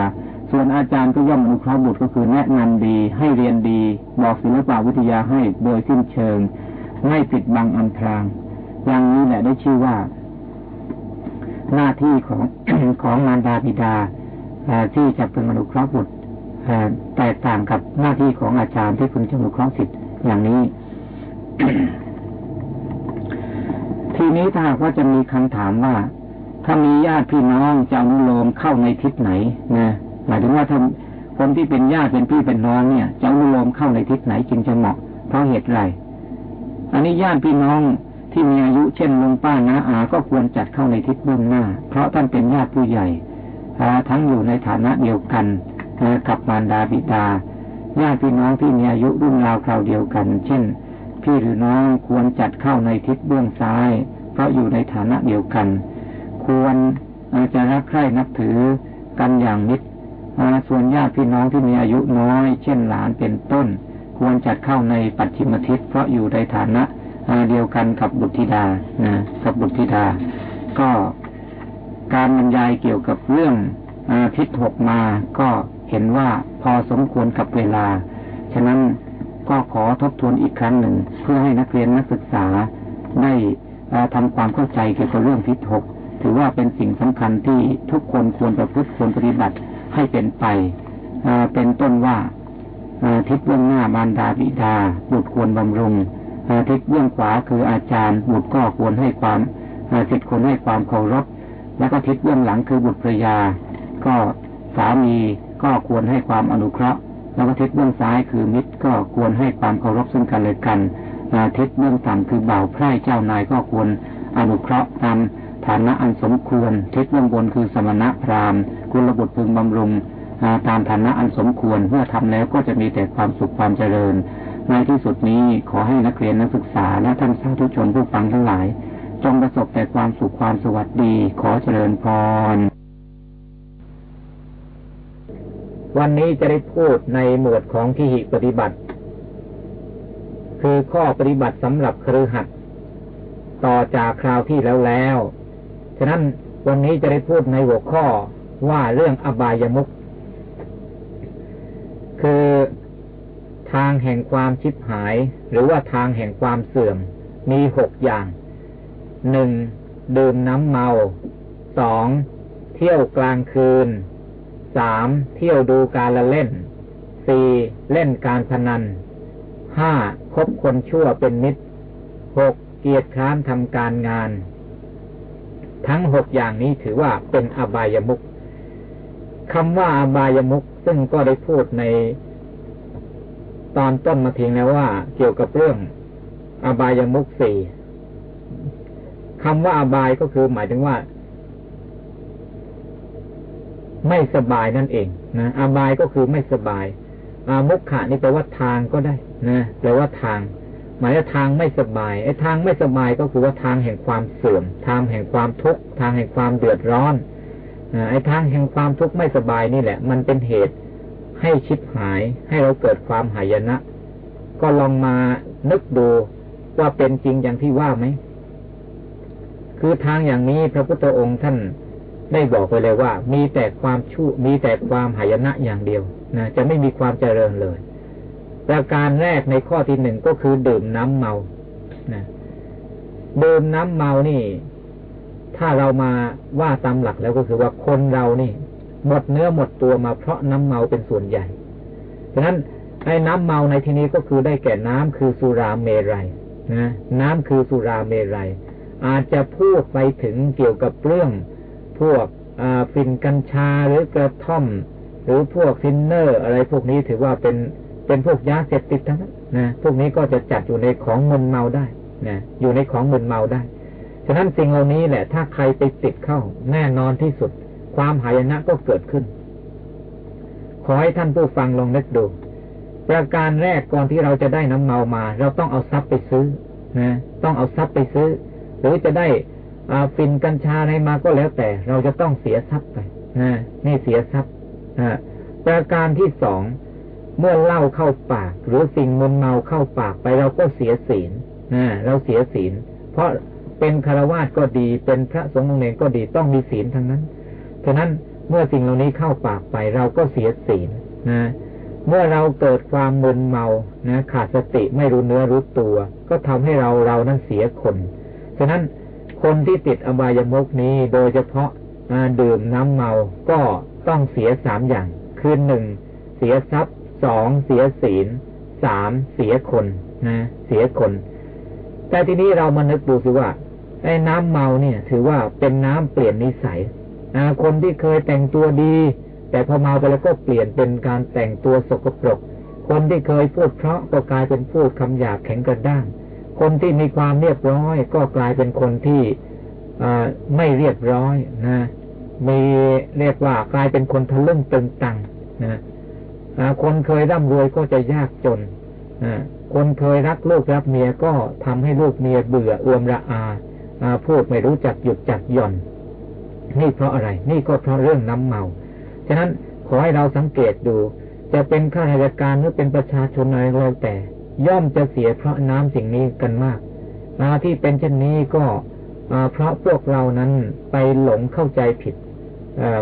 ส่วนอาจารย์ก็ย่อมอนุเคราะห์บุตรก็คือแนะนำดีให้เรียนดี บอกศิลปวิทยาให้โดยสิ้นเชิง ไม่ปิดบังอันพรางอย่างนี้แหละได้ชื่อว่า หน้าที่ของของมารดาบิดาที่จะเป็นอนุเคราะห์บุตร แตกต่างกับหน้าที่ของอาจารย์ที่คุณจะอนุคราะห์สิทธิ์อย่างนี้ ทีนี้ถ้าว่าจะมีคำถามว่า ถ้ามีญาติพี่น้องจะอนุโลมเข้าในทิศไหนนะหมายถึงว่าถ้าคนที่เป็นญาติเป็นพี่เป็นน้องเนี่ย จะอนุโลมเข้าในทิศไหนจึงจะเหมาะ เพราะเหตุไรอันนี้ญาติพี่น้องที่มีอายุเช่นลุงป้านะอาก็ควรจัดเข้าในทิศเบื้องหน้า เพราะท่านเป็นญาติผู้ใหญ่ทั้งอยู่ในฐานะเดียวกัน กับมารดาบิดาญาติพี่น้องที่มีอายุรุ่นราวคราวเดียวกัน เช่น พี่หรือน้องควรจัดเข้าในทิศเบื้องซ้าย เพราะอยู่ในฐานะเดียวกัน ควรอาจะรักใคร่นับถือกันอย่างนิดส่วนญาติพี่น้องที่มีอายุน้อย เช่นหลานเป็นต้น ควรจัดเข้าในปัจฉิมทิศเพราะอยู่ในฐานะเดียวกันกับบุตรธิดานะกับบุตรธิดา ก็การบรรยายเกี่ยวกับเรื่องอทิศหกมาก็ เห็นว่าพอสมควรกับเวลา ฉะนั้นก็ขอทบทวนอีกครั้งหนึ่ง เพื่อให้นักเรียนนักศึกษาได้ทำความเข้าใจเกี่ยวกับเรื่องทิศหกถือว่าเป็นสิ่งสำคัญที่ทุกคนควรประพฤติควรปฏิบัติให้เป็นไปเป็นต้นว่าทิศเบื้องหน้ามารดาบิดาบุตรควรบำรุงทิศเบื้องขวาคืออาจารย์ บุตรก็ควรให้ความสิทธิ์ควรให้ความเคารพ แล้วก็ทิศเบื้องหลังคือบุตรภรยา ก็สามี ก็ควรให้ความอนุเคราะห์แล้วก็ทิศเบื้องซ้ายคือมิตรก็ควรให้ความเคารพซึ่งกันและกันทิศเบื้องต่ำคือบ่าวไพร่เจ้านายก็ควรอนุเคราะห์ตามฐานะอันสมควร ทิศเบื้องบนคือสมณะพราหมณ์กุลบุตรพึงบำรุงตามฐานะอันสมควรเมื่อทำแล้วก็จะมีแต่ความสุขความเจริญ ในที่สุดนี้ขอให้นักเรียนนักศึกษาและท่านสาธุชนผู้ฟังทั้งหลาย จงประสบแต่ความสุขความสวัสดี ขอเจริญพร วันนี้จะได้พูดในหมวดของที่หิปฏิบัติ คือข้อปฏิบัติสำหรับครือขัดต่อจากคราวที่แล้วแล้ว ฉะนั้นวันนี้จะได้พูดในหัวข้อว่าเรื่องอบายมุขคือทางแห่งความชิบหาย หรือว่าทางแห่งความเสื่อม มีหกอย่างหนึ่งดื่มน้ำเมาสองเที่ยวกลางคืน สามเที่ยวดูการละเล่นสี่เล่นการพนันห้าคบคนชั่วเป็นมิตรหกเกียรติค้านทำการงาน ทั้งหกอย่างนี้ถือว่าเป็นอบายมุขคำว่าอบายมุขซึ่งก็ได้พูดในตอนต้นมาทิ้งแล้วว่า เกี่ยวกับเรื่อง อบายมุขสี่คำว่าอบายก็คือหมายถึงว่า ไม่สบายนั่นเองนะอบายก็คือไม่สบายอามุขะนี่แปลว่าทางก็ได้นะแปลว่าทาง หมายว่าทางไม่สบายไอ้ทางไม่สบายก็คือว่าทางแห่งความเสื่อม ทางแห่งความทุกข์ทางแห่งความเดือดร้อนไอ้ทางแห่งความทุกข์ไม่สบายนี่แหละ มันเป็นเหตุให้ชิดหายให้เราเกิดความหายนะ ก็ลองมานึกดูว่าเป็นจริงอย่างที่ว่าไหมคือทางอย่างนี้พระพุทธองค์ท่าน ได้บอกไปเลยว่า มีแต่ความชั่วมีแต่ความหายนะอย่างเดียวนะจะไม่มีความเจริญเลย ประการแรกในข้อที่หนึ่งก็คือดื่มน้ำเมานะดื่มน้ำเมานี่ ถ้าเรามาว่าตามหลักแล้วก็คือว่าคนเรานี่ หมดเนื้อหมดตัวมาเพราะน้ำเมาเป็นส่วนใหญ่ฉะนั้นไอ้น้ำเมาในที่นี้ก็คือได้แก่น้ำคือสุราเมรัยนะน้ำคือสุราเมรัยอาจจะพูดไปถึงเกี่ยวกับเรื่อง พวกฟินกัญชาหรือกระท่อม หรือพวกฟินเนอร์ อะไรพวกนี้ถือว่าเป็นเป็นพวกยาเสพติดทั้งนั้นนะพวกนี้ก็จะจัดอยู่ในของมึนเมาได้นะอยู่ในของมึนเมาได้ฉะนั้นสิ่งเหล่านี้แหละ ถ้าใครไปติดเข้า แน่นอนที่สุด ความหายนะก็เกิดขึ้น ขอให้ท่านผู้ฟังลองนึกดู ประการแรกก่อนที่เราจะได้น้ำเมามา เราต้องเอาทรัพย์ไปซื้อนะต้องเอาทรัพย์ไปซื้อ หรือจะได้ ฟินกัญชาอะไรมาก็แล้วแต่ เราจะต้องเสียทรัพย์ไปนะนี่เสียทรัพย์ประการที่สองเมื่อเล่าเข้าปาก หรือสิ่งมึนเมาเข้าปากไปเราก็เสียศีลนะเราเสียศีล เพราะเป็นคารวาสก็ดีเป็นพระสงฆ์องค์เองก็ดีต้องมีศีลทั้งนั้นฉะนั้นเมื่อสิ่งเหล่านี้เข้าปากไปเราก็เสียศีลนะเมื่อเราเกิดความมึนเมานะขาดสติไม่รู้เนื้อรู้ตัว ก็ทำให้เราเรานั้นเสียคน ฉะนั้น คนที่ติดอบายมุกนี้โดยเฉพาะดื่มน้ำเมาก็ต้องเสียสามอย่าง คือหนึ่งเสียทรัพย์สองเสียศีลสามเสียคนนะเสียคน แต่ทีนี้เรามานึกดูสิว่าไอ้น้ำเมาเนี่ย ถือว่าเป็นน้ำเปลี่ยนนิสัยคนที่เคยแต่งตัวดี แต่พอเมาไปแล้วก็เปลี่ยนเป็นการแต่งตัวสกปรก คนที่เคยพูดเพราะก็กลายเป็นพูดคำหยาบแข็งกระด้าง คนที่มีความเรียบร้อย ก็กลายเป็นคนที่ไม่เรียบร้อยนะมีเรียกว่ากลายเป็นคนทะลึ่งตึงตังนะคนเคยร่ำรวยก็จะยากจนคนเคยรักลูกรักเมียก็ทำให้ลูกเมียเบื่ออื่อมระอาพูดไม่รู้จักหยุดจักหย่อน นี่เพราะอะไร นี่ก็เพราะเรื่องน้ำเมา ฉะนั้นขอให้เราสังเกตดู จะเป็นข้าราชการหรือเป็นประชาชนอะไรก็แล้วแต่ ย่อมจะเสียเพราะน้ำสิ่งนี้กันมากที่เป็นเช่นนี้ก็เพราะพวกเรานั้นไปหลงเข้าใจผิด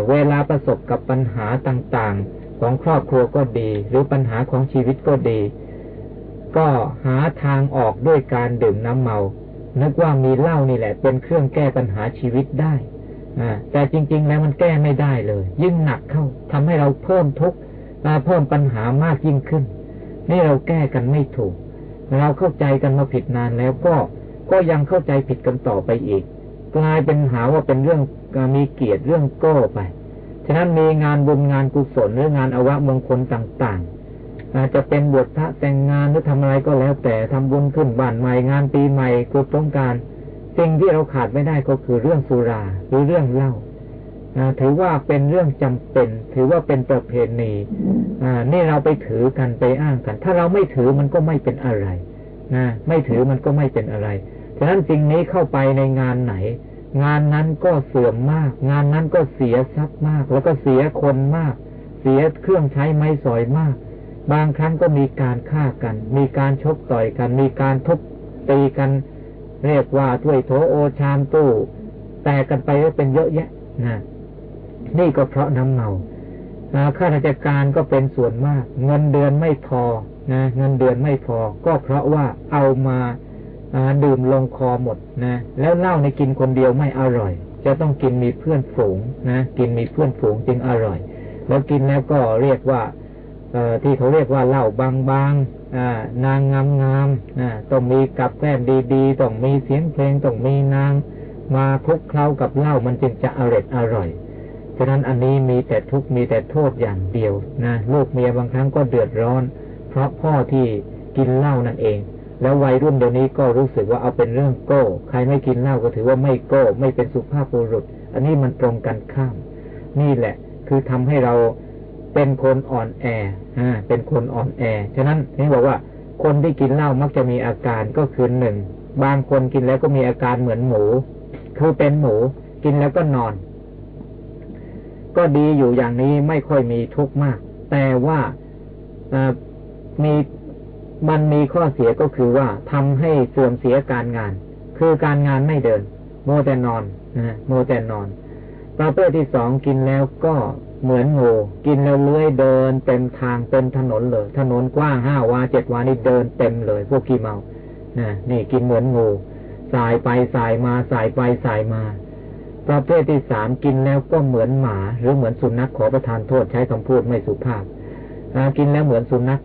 เวลาประสบกับปัญหาต่างๆ ของครอบครัวก็ดี หรือปัญหาของชีวิตก็ดี ก็หาทางออกด้วยการดื่มน้ำเมา นึกว่ามีเหล้านี่แหละ เป็นเครื่องแก้ปัญหาชีวิตได้แต่จริง ๆ แล้วมันแก้ไม่ได้เลย ยิ่งหนักเข้าทำให้เราเพิ่มทุกข์เพิ่มปัญหามากยิ่งขึ้น นี่เราแก้กันไม่ถูก เราเข้าใจกันมาผิดนานแล้วก็ก็ยังเข้าใจผิดกันต่อไปอีก กลายเป็นหาว่าเป็นเรื่องมีเกียรติเรื่องโก้ไป ฉะนั้นมีงานบุญงานกุศลหรืองานอวะมงคลต่างๆ อาจจะเป็นบวชพระแต่งงานหรือทำอะไรก็แล้วแต่ทำบุญขึ้นบ้านใหม่งานปีใหม่กุศลการ สิ่งที่เราขาดไม่ได้ก็คือเรื่องสุราหรือเรื่องเหล้า ถือว่าเป็นเรื่องจำเป็น ถือว่าเป็นประเพณีนี่เราไปถือกันไปอ้างกัน ถ้าเราไม่ถือมันก็ไม่เป็นอะไรนะไม่ถือมันก็ไม่เป็นอะไรฉะนั้นสิ่งนี้เข้าไปในงานไหน งานนั้นก็เสื่อมมาก งานนั้นก็เสียทรัพย์มาก แล้วก็เสียคนมาก เสียเครื่องใช้ไม้สอยมาก บางครั้งก็มีการฆ่ากัน มีการชกต่อยกัน มีการทุบตีกัน เรียกว่าถ้วยโถโอชามตู้ แตกกันไปก็เป็นเยอะแยะนะ นี่ก็เพราะน้ำเมาข้าราชการก็เป็นส่วนมาก เงินเดือนไม่พอนะเงินเดือนไม่พอ ก็เพราะว่าเอามาดื่มลงคอหมดนะ แล้วเหล้าในกินคนเดียวไม่อร่อย จะต้องกินมีเพื่อนฝูงนะ กินมีเพื่อนฝูงจึงอร่อย แล้วกินแล้วก็เรียกว่าที่เขาเรียกว่าเหล้าบางๆนางงามงามต้องมีกับแก้มดีๆ ต้องมีเสียงเพลง ต้องมีนาง มาคลุกเคล้ากับเหล้ามันจึงจะอร่อยอร่อย ฉะนั้นอันนี้มีแต่ทุกข์มีแต่โทษอย่างเดียวนะลูกเมียบางครั้งก็เดือดร้อน เพราะพ่อที่กินเหล้านั่นเอง แล้ววัยรุ่นเดี๋ยวนี้ก็รู้สึกว่าเอาเป็นเรื่องโก้ ใครไม่กินเหล้าก็ถือว่าไม่โก้ ไม่เป็นสุภาพบุรุษ อันนี้มันตรงกันข้าม นี่แหละ คือทำให้เราเป็นคนอ่อนแออ่าเป็นคนอ่อนแอฉะนั้นนี่บอกว่า คนที่กินเหล้ามักจะมีอาการก็คือหนึ่งบางคนกินแล้วก็มีอาการเหมือนหมู คือเป็นหมู กินแล้วก็นอน ก็ดีอยู่อย่างนี้ไม่ค่อยมีทุกข์มาก แต่ว่ามีมันมีข้อเสียก็คือว่าทำให้เสื่อมเสียการงาน คือการงานไม่เดิน โมแต่นอนนะโมแต่นอนประเภทที่สองกินแล้วก็เหมือนงูกินแล้วเลื้อยเดินเต็มทางเต็มถนนเลย ถนนกว้างห้าวาเจ็ดวานี่เดินเต็มเลย พวกขี้เมานะนี่กินเหมือนงูสายไปสายมาสายไปสายมา ประเภทที่สามกินแล้วก็เหมือนหมา หรือเหมือนสุนัขขอประทานโทษใช้คำพูดไม่สุภาพกินแล้วเหมือนสุนัข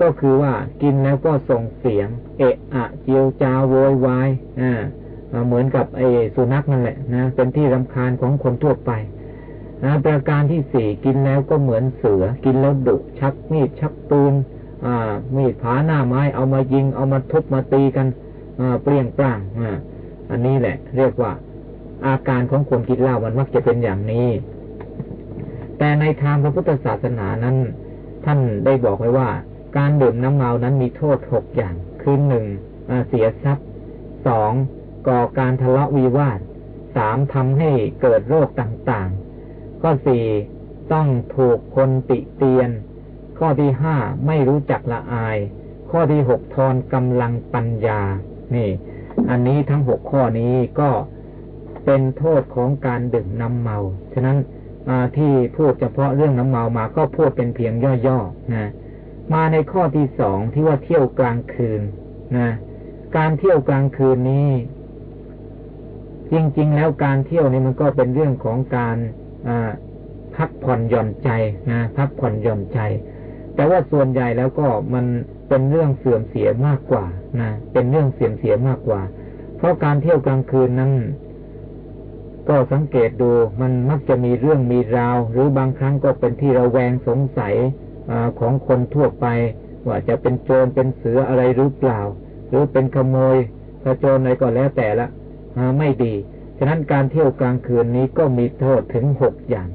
ก็คือว่ากินแล้วก็ส่งเสียง เอะอะเจียวจาวโวยวายเหมือนกับไอ้สุนัขนั่นแหละนะเป็นที่รำคาญของคนทั่วไปประการที่สี่กินแล้วก็เหมือนเสือ กินแล้วดุชักมีดชักปืนมีดผาหน้าไม้เอามายิง เอามาทุบมาตีกันเปลี่ยงปล้างอันนี้แหละ เรียกว่า อาการของคนกินเหล้ามันมักจะเป็นอย่างนี้ แต่ในทางพระพุทธศาสนานั้น ท่านได้บอกไว้ว่า การดื่มน้ำเมานั้นมีโทษหกอย่าง คือหนึ่งเสียทรัพย์สองก่อการทะเลาะวิวาทสามทำให้เกิดโรคต่างๆ ข้อสี่ต้องถูกคนติเตียน ข้อที่ห้าไม่รู้จักละอาย ข้อที่หกทอนกำลังปัญญา นี่ อันนี้ทั้งหกข้อนี้ก็ เป็นโทษของการดื่มน้ำเมา ฉะนั้นที่พูดเฉพาะเรื่องน้ำเมามาก็พูดเป็นเพียงย่อๆนะมาในข้อที่สองที่ว่าเที่ยวกลางคืนนะการเที่ยวกลางคืนนี้ จริง ๆ แล้วการเที่ยวนี่มันก็เป็นเรื่องของการพักผ่อนหย่อนใจนะพักผ่อนหย่อนใจ แต่ว่าส่วนใหญ่แล้วก็มันเป็นเรื่องเสื่อมเสียมากกว่านะเป็นเรื่องเสื่อมเสียมากกว่า เพราะการเที่ยวกลางคืนนั้น ก็สังเกตดูมันมักจะมีเรื่องมีราว หรือบางครั้งก็เป็นที่ระแวงสงสัยอของคนทั่วไป ว่าจะเป็นโจรเป็นเสืออะไรหรือเปล่า หรือเป็นขโมยกระโจรอะไรก็แล้วแต่ละไม่ดีฉะนั้นการเที่ยวกลางคืนนี้ก็มีโทษถึงหกอย่าง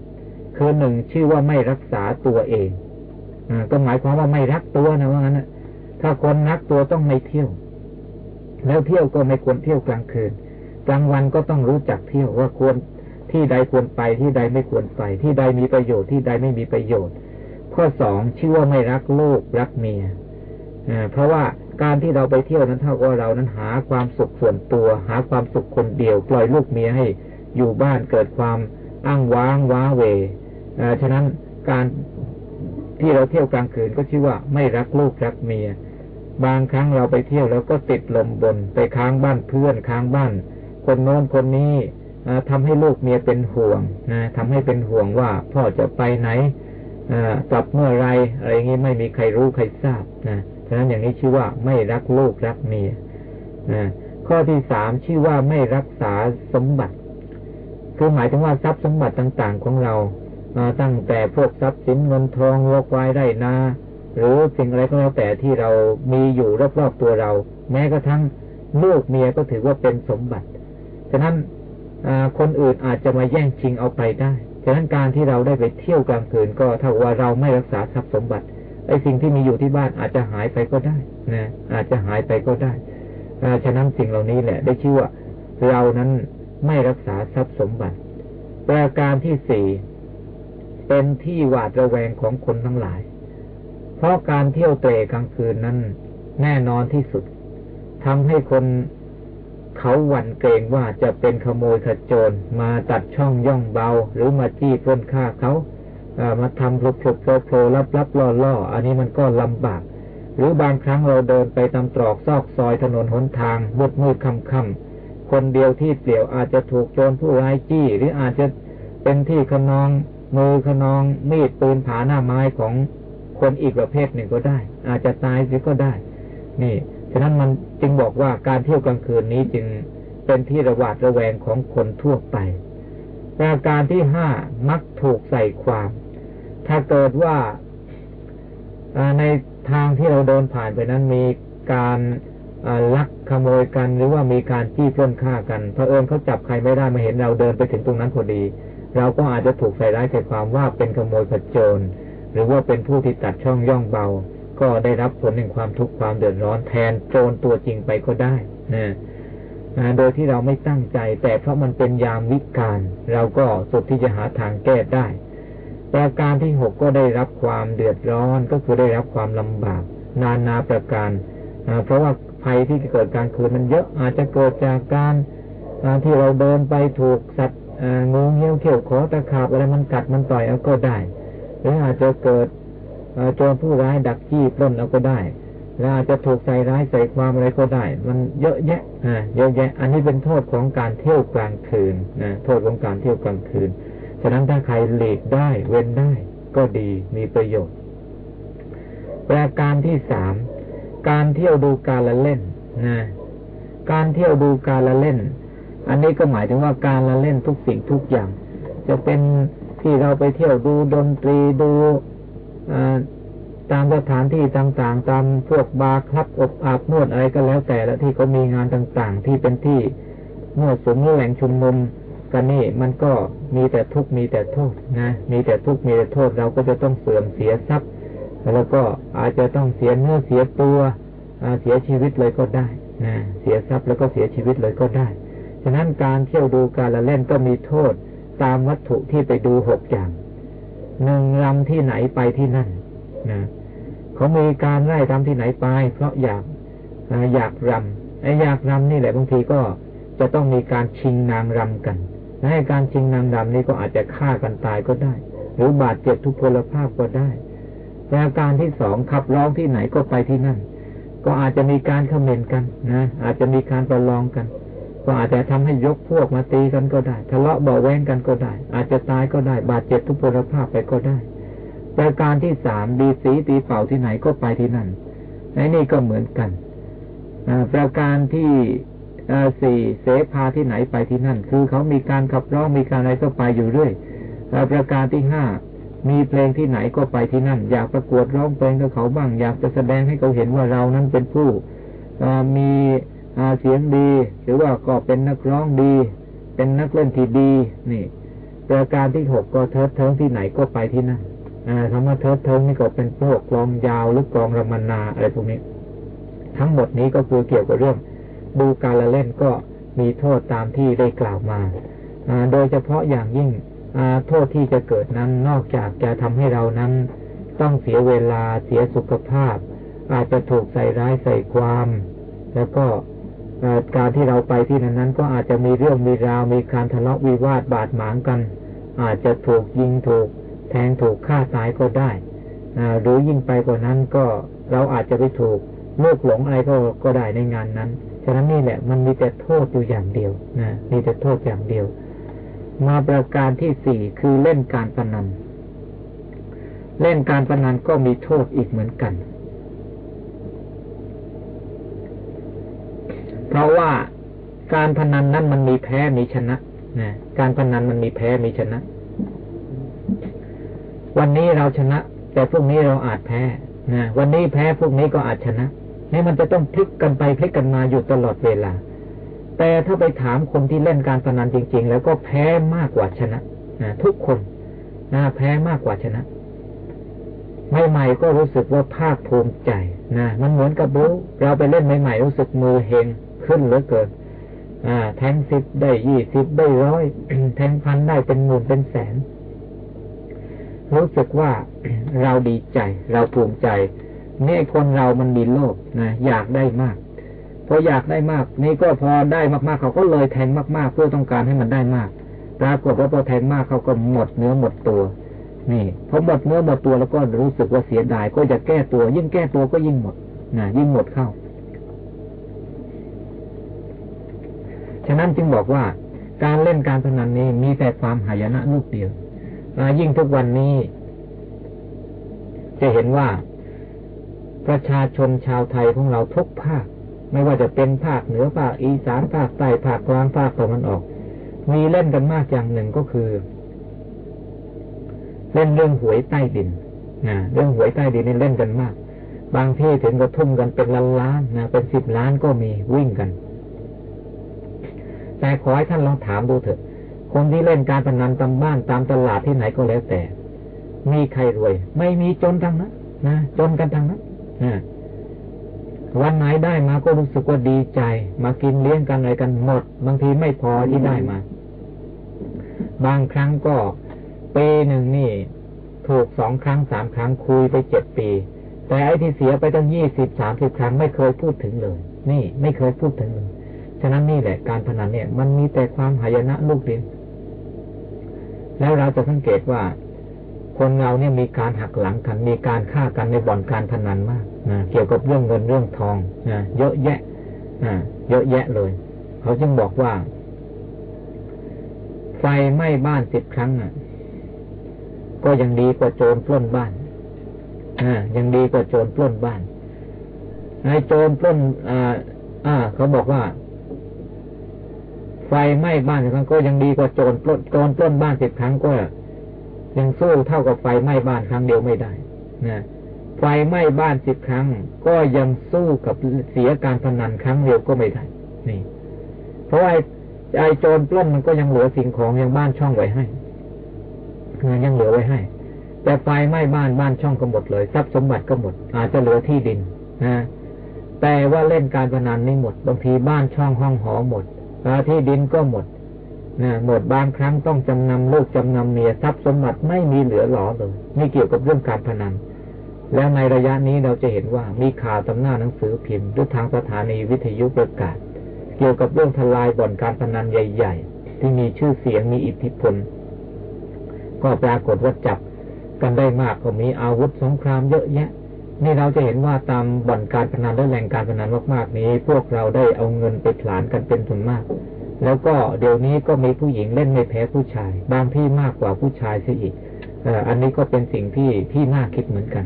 คือหนึ่งชื่อว่าไม่รักษาตัวเองอก็หมายความว่าไม่รักตัวนะว่างั้นถ้าคนรักตัวต้องไม่เที่ยว แล้วเที่ยวก็ไม่ควรเที่ยวกลางคืน กลางวันก็ต้องรู้จักเที่ยวว่าควรที่ใดควรไปที่ใดไม่ควรไป ที่ใดมีประโยชน์ที่ใดไม่มีประโยชน์ ข้อสองชื่อว่าไม่รักลูกรักเมียเพราะว่าการที่เราไปเที่ยวนั้นเท่ากับเรานั้นหาความสุขส่วนตัว หาความสุขคนเดียว ปล่อยลูกเมียให้อยู่บ้านเกิดความอ้างว้างว้าเวฉะนั้นการที่เราเที่ยวกลางคืนก็ชื่อว่าไม่รักลูกรักเมีย บางครั้งเราไปเที่ยวแล้วก็ติดลมบนไปค้างบ้านเพื่อนค้างบ้าน คนโน้นคนนี้ทำให้ลูกเมียเป็นห่วงนะทำให้เป็นห่วงว่าพ่อจะไปไหนกลับเมื่อไรอะไรอย่างนี้ไม่มีใครรู้ใครทราบนะฉะนั้นอย่างนี้ชื่อว่าไม่รักลูกรักเมียนะข้อที่สามชื่อว่าไม่รักษาสมบัติคือหมายถึงว่าทรัพย์สมบัติต่าง ๆ ของเราตั้งแต่พวกทรัพย์สินเงินทองโลกวายได้นาหรือสิ่งอะไรก็แล้วแต่ที่เรามีอยู่รอบๆตัวเรา แม้กระทั่งลูกเมียก็ถือว่าเป็นสมบัติ ฉะนั้นคนอื่นอาจจะมาแย่งชิงเอาไปได้ ฉะนั้นการที่เราได้ไปเที่ยวกลางคืนก็เท่าว่าเราไม่รักษาทรัพย์สมบัติ ไอ้สิ่งที่มีอยู่ที่บ้านอาจจะหายไปก็ได้นะอาจจะหายไปก็ได้ฉะนั้นสิ่งเหล่านี้แหละ ได้ชื่อว่าเรานั้นไม่รักษาทรัพย์สมบัติ ประการที่สี่เป็นที่หวาดระแวงของคนทั้งหลาย เพราะการเที่ยวเตะกลางคืนนั้นแน่นอนที่สุดทำให้คน เขาหวั่นเกรงว่าจะเป็นขโมยขจรมาตัดช่องย่องเบา หรือมาจี้ปล้นฆ่าเขามาทำพลุพลุโผล่โผล่ลับลับล่อล่ออันนี้มันก็ลำบาก หรือบางครั้งเราเดินไปตามตรอกซอกซอยถนนหนทางมืดมืดค่ำค่ำคนเดียวที่เปลี่ยวอาจจะถูกโจรผู้ร้ายจี้ หรืออาจจะเป็นที่ขนองมือขนองมีดปืนผาหน้าไม้ของคนอีกประเภทหนึ่งก็ได้ อาจจะตายเสียก็ได้ นี่ ฉะนั้นมันจึงบอกว่าการเที่ยวกลางคืนนี้จึงเป็นที่ระวาดระแวงของคนทั่วไปประการที่ห้ามักถูกใส่ความ ถ้าเกิดว่าในทางที่เราเดินผ่านไปนั้นมีการลักขโมยกันหรือว่ามีการจี้ปล้นฆ่ากันเพอเอิญเขาจับใครไม่ได้มาเห็นเราเดินไปถึงตรงนั้นพอดี เราก็อาจจะถูกใส่ร้ายใส่ความว่าเป็นขโมยขจรหรือว่าเป็นผู้ที่ตัดช่องย่องเบา ก็ได้รับผลแห่งความทุกข์ความเดือดร้อนแทนโจรตัวจริงไปก็ได้นะโดยที่เราไม่ตั้งใจ แต่เพราะมันเป็นยามวิกาลเราก็สุดที่จะหาทางแก้ได้ ประการที่หกก็ได้รับความเดือดร้อนก็คือได้รับความลำบาก นานาประการเพราะว่าภัยที่เกิดการคืนมันเยอะอาจจะเกิดจากการที่เราเดินไปถูกสัตว์งูเงี้ยวเขี้ยวขอตะขาบอะไรมันกัดมันต่อยเอาก็ได้หรืออาจจะเกิด โจรผู้ร้ายดักจี้ปล้นเอาก็ได้แล้วอาจจะถูกใส่ร้ายใส่ความอะไรก็ได้ มันเยอะแยะอ่าเยอะแยะ อันนี้เป็นโทษของการเที่ยวกลางคืนนะโทษของการเที่ยวกลางคืน ฉะนั้นถ้าใครหลีกได้เว้นได้ ก็ดีมีประโยชน์ ประการที่สามการเที่ยวดูการละเล่นนะการเที่ยวดูการละเล่น อันนี้ก็หมายถึงว่าการละเล่นทุกสิ่งทุกอย่าง จะเป็นที่เราไปเที่ยวดูดนตรีดู ตามสถานที่ต่างๆ ตามพวกบาร์คลับอบอาบนวดอะไรก็แล้วแต่ละที่เขามีงานต่างๆ ที่เป็นที่นวสุมแหล่งชุมนุมกันนี่มันก็มีแต่ทุกข์มีแต่โทษนะ มีแต่ทุกข์มีแต่โทษเราก็จะต้องเสื่อมเสียทรัพย์แล้วก็อาจจะต้องเสียเนื้อเสียตัวเสียชีวิตเลยก็ได้นะเสียทรัพย์แล้วก็เสียชีวิตเลยก็ได้ ฉะนั้นการเที่ยวดูการละเล่นก็มีโทษตามวัตถุที่ไปดูหกอย่าง หนึ่งรำที่ไหนไปที่นั่นนะเขามีการไล่รำที่ไหนไป เพราะอยากอยากรำไอ้อยากรำนี่แหละบางทีก็จะต้องมีการชิงนางรำกันให้การชิงนางรำนี่ก็อาจจะฆ่ากันตายก็ได้ หรือบาดเจ็บทุพพลภาพก็ได้แต่การที่สองขับร้องที่ไหนก็ไปที่นั่น ก็อาจจะมีการเขม่นกันนะอาจจะมีการประลองกัน ก็อาจจะทำให้ยกพวกมาตีกันก็ได้ ทะเลาะเบาแวงกันก็ได้ อาจจะตายก็ได้ บาดเจ็บทุพพลภาพไปก็ได้ประการที่สามดีสีตีเป่าที่ไหนก็ไปที่นั่นในนี่ก็เหมือนกันประการที่สี่เสพาที่ไหนไปที่นั่น คือเขามีการขับร้องมีการอะไรก็ไปอยู่เรื่อยประการที่ห้ามีเพลงที่ไหนก็ไปที่นั่น อยากประกวดร้องเพลงกับเขาบ้าง อยากจะแสดงให้เขาเห็นว่าเรานั้นเป็นผู้มี เสียงดี หรือว่าก็เป็นนักร้องดี เป็นนักเล่นที่ดี นี่ประการที่หกก็เทิดเทิงที่ไหนก็ไปที่นั่นคำว่าเทิดเทิงนี่ก็เป็นพวกกลองยาวหรือกลองรมนาอะไรพวกนี้ ทั้งหมดนี้ก็คือเกี่ยวกับเรื่อง ดูการละเล่นก็มีโทษตามที่ได้กล่าวมาโดยเฉพาะอย่างยิ่งโทษที่จะเกิดนั้นนอกจากจะทำให้เรานั้น ต้องเสียเวลาเสียสุขภาพ อาจจะถูกใส่ร้ายใส่ความ แล้วก็ การที่เราไปที่นั้นนั้นก็อาจจะมีเรื่องมีราวมีการทะเลาะวิวาทบาดหมางกัน อาจจะถูกยิงถูกแทงถูกฆ่าตายก็ได้หรือยิ่งไปกว่านั้นก็เราอาจจะไปถูกลูกหลงอะไรก็ก็ได้ในงานนั้น ฉะนั้นนี่แหละมันมีแต่โทษอยู่อย่างเดียวนะมีแต่โทษอย่างเดียว มาประการที่สี่คือเล่นการพนัน เล่นการพนันก็มีโทษอีกเหมือนกัน เพราะว่าการพนันนั้นมันมีแพ้มีชนะนะการพนันมันมีแพ้มีชนะ วันนี้เราชนะ แต่พรุ่งนี้เราอาจแพ้นะวันนี้แพ้พรุ่งนี้ก็อาจชนะนี่มันจะต้องพลิกกันไปพลิกกันมาอยู่ตลอดเวลา แต่ถ้าไปถามคนที่เล่นการพนันจริง ๆ แล้วก็แพ้มากกว่าชนะนะทุกคนนะแพ้มากกว่าชนะใหม่ๆก็รู้สึกว่าภาคภูมิใจนะมันเหมือนกับบูเราไปเล่นใหม่ๆรู้สึกมือเฮง ขึ้นเหลือเกินแทงสิบได้ยี่สิบได้ร้อยแทงพันได้เป็นหมื่นเป็นแสน รู้สึกว่าเราดีใจ เราภูมิใจนี่คนเรามันมีโลภนะอยากได้มากพออยากได้มาก นี่ก็พอได้มากๆ เขาก็เลยแทงมากๆ เพื่อต้องการให้มันได้มากปรากฏว่าพอแทงมากเขาก็หมดเนื้อหมดตัว นี่พอหมดเนื้อหมดตัวแล้วก็รู้สึกว่าเสียดายก็จะแก้ตัว ยิ่งแก้ตัวก็ยิ่งหมดนะยิ่งหมดเข้า ฉะนั้นจึงบอกว่าการเล่นการพนันนี้มีแต่ความหายนะลูกเดียวยิ่งทุกวันนี้ จะเห็นว่าประชาชนชาวไทยของเราทุกภาค ไม่ว่าจะเป็นภาคเหนือภาคอีสานภาคใต้ภาคกลางภาคตะวันออก มีเล่นกันมากอย่างหนึ่งก็คือ เล่นเรื่องหวยใต้ดินนะเรื่องหวยใต้ดินนี่เล่นกันมาก บางที่ถึงก็ทุ่มกันเป็นล้านล้านนะเป็นสิบล้านก็มีวิ่งกัน แต่ขอให้ท่านลองถามดูเถอะ คนที่เล่นการพนันตามบ้านตามตลาดที่ไหนก็แล้วแต่ มีใครรวย ไม่มีจนทั้งนั้นนะจนกันทั้งนั้นวันไหนได้มาก็รู้สึกว่าดีใจ มากินเลี้ยงกันอะไรกันหมด บางทีไม่พอที่ได้มา บางครั้งก็ปีหนึ่งนี่ ถูกสองครั้งสามครั้งคุยไปเจ็ดปี แต่ไอ้ที่เสียไปตั้งยี่สิบสามสิบครั้งไม่เคยพูดถึงเลย นี่ไม่เคยพูดถึงเลย ฉะนั้นนี่แหละการพนันเนี่ย มันมีแต่ความหายนะลูกเดียวแล้วเราจะสังเกตว่า คนเราเนี่ยมีการหักหลังกัน มีการฆ่ากันในบ่อนการพนันมากนะเกี่ยวกับเรื่องเงินเรื่องทองนะเยอะแยะนะเยอะแยะเลย เขาจึงบอกว่า ไฟไหม้บ้านสิบครั้งอะ ก็ยังดีกว่าโจรปล้นบ้านอ่ายังดีกว่าโจรปล้นบ้านไอ้โจรปล้นอ่าอ่า เขาบอกว่า ไฟไหม้บ้านสิบครั้งก็ยังดีกว่าโจรปล้นโจรปล้นบ้านสิบครั้งก็ยังสู้เท่ากับไฟไหม้บ้านครั้งเดียวไม่ได้นะไฟไหม้บ้านสิบครั้ง ก็ยังสู้กับเสียการพนันครั้งเดียวก็ไม่ได้ นี่ เพราะไอ้ไอ้โจรปล้นมันก็ยังเหลือสิ่งของยังบ้านช่องไว้ให้เยังเหลือไว้ให้ แต่ไฟไหม้บ้านบ้านช่องก็หมดเลย ทรัพย์สมบัติก็หมด อาจจะเหลือที่ดินนะแต่ว่าเล่นการพนันนี่หมด บางทีบ้านช่องห้องหอหมด ที่ดินก็หมดนะหมดบางครั้งต้องจำนำลูกจำนำเมียทรัพย์สมบัติไม่มีเหลือหลอเลยไม่เกี่ยวกับเรื่องการพนัน แล้วในระยะนี้เราจะเห็นว่ามีข่าวตำหน้าหนังสือพิมพ์หรือทางสถานีวิทยุประกาศ เกี่ยวกับเรื่องทลายบ่อนการพนันใหญ่ ๆ ที่มีชื่อเสียงมีอิทธิพล ก็ปรากฏว่าจับกันได้มากก็มีอาวุธสงครามเยอะแยะ นี่เราจะเห็นว่าตามบ่อนการพนันและแหล่งการพนันมากๆนี้ พวกเราได้เอาเงินไปผลานกันเป็นทุนมาก แล้วก็เดี๋ยวนี้ก็มีผู้หญิงเล่นไม่แพ้ผู้ชาย บางที่มากกว่าผู้ชายเสียอีกอันนี้ก็เป็นสิ่งที่ที่น่าคิดเหมือนกัน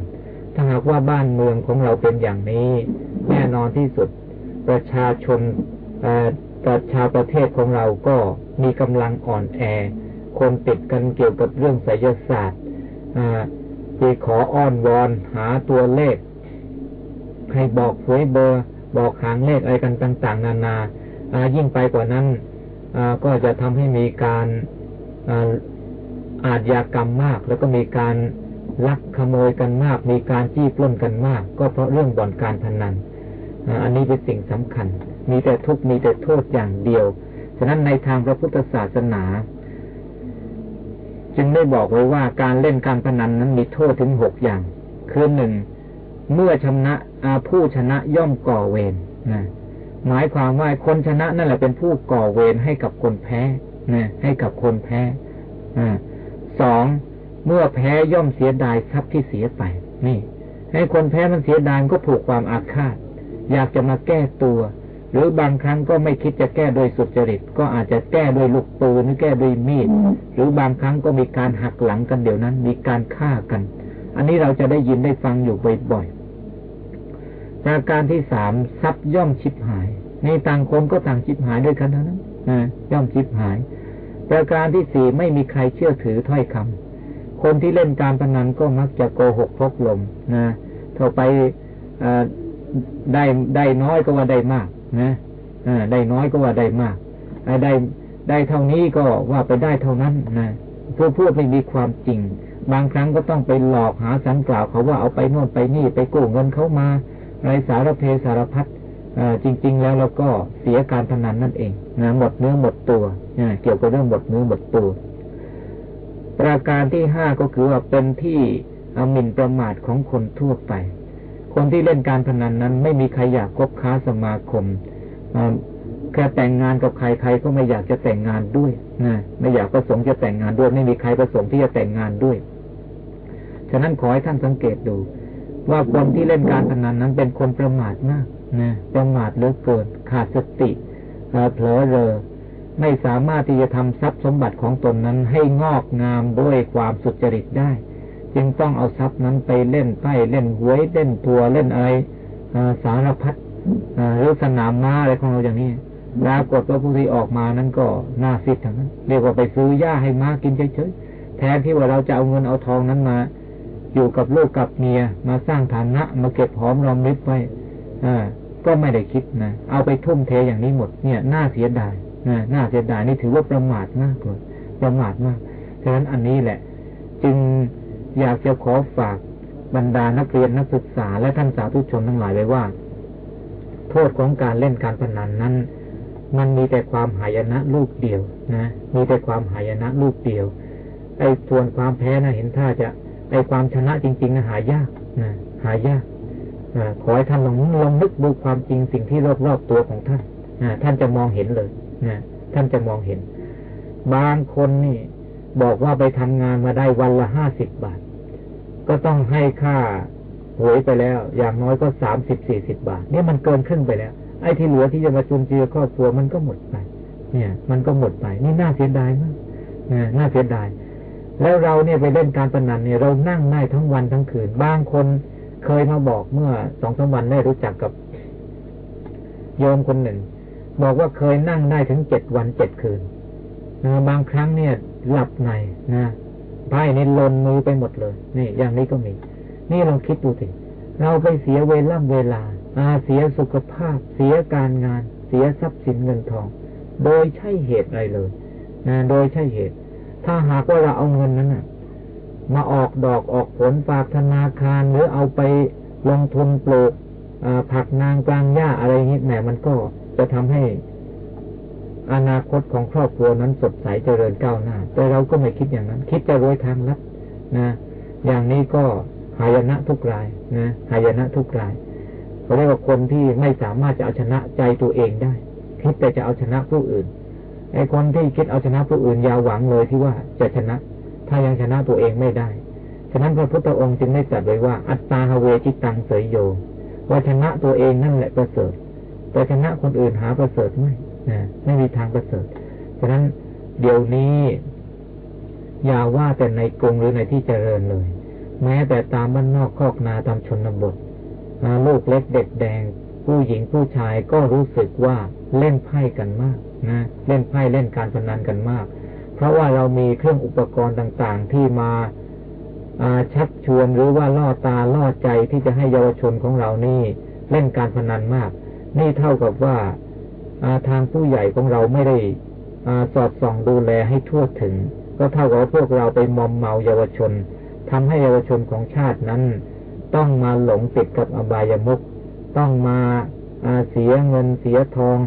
ถ้าหากว่าบ้านเมืองของเราเป็นอย่างนี้ แน่นอนที่สุดประชาชนประชาประเทศของเราก็มีกำลังอ่อนแอ คนติดกันเกี่ยวกับเรื่องไสยศาสตร์ ไปขออ้อนวอนหาตัวเลข ให้บอกหวยเบอร์ บอกหางเลขอะไรกันต่าง ๆ นานายิ่งไปกว่านั้นก็จะทำให้มีการอาจยากรรมมาก แล้วก็มีการลักขโมยกันมาก มีการจี้ปล้นกันมาก ก็เพราะเรื่องบ่อนการพนันอันนี้เป็นสิ่งสำคัญ มีแต่ทุกมีแต่โทษอย่างเดียว ฉะนั้นในทางพระพุทธศาสนา จึงได้บอกไว้ว่าการเล่นการพนันนั้นมีโทษถึงหกอย่าง คือหนึ่งเมื่อชนะผู้ชนะย่อมก่อเวรนะหมายความว่าคนชนะนั่นแหละเป็นผู้ก่อเวรให้กับคนแพ้นะให้กับคนแพ้อสองเมื่อแพ้ย่อมเสียดายทรัพย์ที่เสียไป นี่ ให้คนแพ้มันเสียดายก็ผูกความอาฆาต อยากจะมาแก้ตัว หรือบางครั้งก็ไม่คิดจะแก้โดยสุจริต ก็อาจจะแก้โดยลูกปืนหรือแก้โดยมีด หรือบางครั้งก็มีการหักหลังกันเดี๋ยวนั้น มีการฆ่ากัน อันนี้เราจะได้ยินได้ฟังอยู่บ่อยๆประการที่สามทรัพย์ย่อมชิบหาย ในต่างคนก็ต่างชิบหายด้วยกันเท่านั้นย่อมชิบหาย ประการที่สี่ไม่มีใครเชื่อถือถ้อยคำคนที่เล่นการพนันก็มักจะโกหกพกลมนะถ้าไปได้ได้น้อยก็ว่าได้มาก นะได้น้อยก็ว่าได้มากได้ได้เท่านี้ก็ว่าไปได้เท่านั้นนะพูดพูดไม่มีความจริง บางครั้งก็ต้องไปหลอกหาสันกล่าวเขาว่าเอาไปโน่นไปนี่ไปกู้เงินเขามาไรสารเพสารพัดจริง ๆ แล้วเราก็เสียการพนันนั่นเองนะหมดเนื้อหมดตัวเกี่ยวกับเรื่องหมดเนื้อหมดตัว ประการที่ห้าก็คือว่าเป็นที่อมินประมาทของคนทั่วไป คนที่เล่นการพนันนั้น ไม่มีใครอยากคบค้าสมาคมแค่แต่งงานกับใครใครก็ไม่อยากจะแต่งงานด้วยนะไม่อยากประสงค์จะแต่งงานด้วย ไม่มีใครประสงค์ที่จะแต่งงานด้วย ฉะนั้นขอให้ท่านสังเกตดู ว่าคนที่เล่นการพนันนั้นเป็นคนประมาทมากนะประมาทเหลือเกินขาดสติเผลอเรอไม่สามารถที่จะทำทรัพย์สมบัติของตนนั้นให้งอกงามด้วยความสุจริตได้ จึงต้องเอาทรัพย์นั้นไปเล่นไพ่เล่นหวยเล่นทัวเล่นอะไรสารพัดหรือสนามม้าอะไรของเราอย่างนี้ปรากฏว่าผู้ที่ออกมานั้นก็น่าฟิตทั้งนั้นเรียกว่าไปซื้อหญ้าให้ม้ากินเฉยๆแทนที่ว่าเราจะเอาเงินเอาทองนั้นมา อยู่กับลูกกับเมียมาสร้างฐานะมาเก็บหอมรอมริบไว้อ่าก็ไม่ได้คิดนะเอาไปทุ่มเทอย่างนี้หมดเนี่ยน่าเสียดายนะน่าเสียดายนี่ถือว่าประมาทมากเลยประมาทมากฉะนั้นอันนี้แหละ จึง อยากจะขอฝากบรรดานักเรียนนักศึกษาและท่านสาธุชนทั้งหลายไว้ว่า โทษของการเล่นการพนันนั้น มันมีแต่ความหายนะลูกเดียวนะ มีแต่ความหายนะลูกเดียว ไอ้ส่วนความแพ้นะเห็นท่าจะไอ้ความชนะจริงๆนะหายากนะหายากขอให้ท่านลองลองนึกดูความจริงสิ่งที่รอบๆตัวของท่านท่านจะมองเห็นเลยนะท่านจะมองเห็น บางคนนี่บอกว่าไปทำงานมาได้วันละห้าสิบบาท ก็ต้องให้ค่าหวยไปแล้ว อย่างน้อยก็สามสิบสี่สิบบาท เนี่ยมันเกินครึ่งไปแล้ว ไอ้ที่เหลือที่จะมาจุนเจือครอบครัวมันก็หมดไป เนี่ย มันก็หมดไป นี่น่าเสียดายมากน่าเสียดาย แล้วเราเนี่ยไปเล่นการพนันเนี่ยเรานั่งได้ทั้งวันทั้งคืน บางคนเคยมาบอกเมื่อสองสามวันได้รู้จักกับโยมคนหนึ่ง บอกว่าเคยนั่งได้ถึงเจ็ดวันเจ็ดคืนนะบางครั้งเนี่ยหลับในนะ ไพ่นี่ลนมือไปหมดเลย นี่ อย่างนี้ก็มี นี่ลองคิดดูสิเราไปเสียเวล่ำเวลาอาเสียสุขภาพ เสียการงาน เสียทรัพย์สินเงินทอง โดยใช่เหตุอะไรเลยนะโดยใช่เหตุ ถ้าหากว่าเราเอาเงินนั้นนะมาออกดอกออกผลฝากธนาคาร หรือเอาไปลงทุนปลูกผักนางกลางหญ้าอะไรนี้แหมมันก็จะทำให้ อนาคตของครอบครัวนั้นสดใสเจริญก้าวหน้า แต่เราก็ไม่คิดอย่างนั้น คิดจะรวยทางลัดนะอย่างนี้ก็หายนะทุกรายนะหายนะทุกรายเขาเรียกว่าคนที่ไม่สามารถจะเอาชนะใจตัวเองได้ คิดแต่จะเอาชนะผู้อื่นไอ้คนที่คิดเอาชนะผู้อื่นยาวหวังเลยที่ว่าจะชนะ ถ้ายังชนะตัวเองไม่ได้ฉะนั้นพระพุทธองค์จึงได้ตรัสไว้ว่า อัตตาฮเวจิตังเสยโยว่าชนะตัวเองนั่นแหละประเสริฐแต่ชนะคนอื่นหาประเสริฐไม่ ไม่มีทางประเสริฐฉะนั้นเดี๋ยวนี้ อย่าว่าแต่ในกรุงหรือในที่เจริญเลย แม้แต่ตามบ้านนอกคอกนาตามชนบทลูกเล็กเด็กแดง ผู้หญิงผู้ชายก็รู้สึกว่าเล่นไพ่กันมากนะเล่นไพ่เล่นการพนันกันมาก เพราะว่าเรามีเครื่องอุปกรณ์ต่างๆ ที่มาชักชวนหรือว่าล่อตาล่อใจที่จะให้เยาวชนของเรานี่ เล่นการพนันมาก นี่เท่ากับว่า ทางผู้ใหญ่ของเราไม่ได้สอดส่องดูแลให้ทั่วถึง ก็เท่ากับพวกเราไปมอมเมาเยาวชนทำให้เยาวชนของชาตินั้น ต้องมาหลงติดกับอบายามุขต้องมาเสียเงินเสียทอง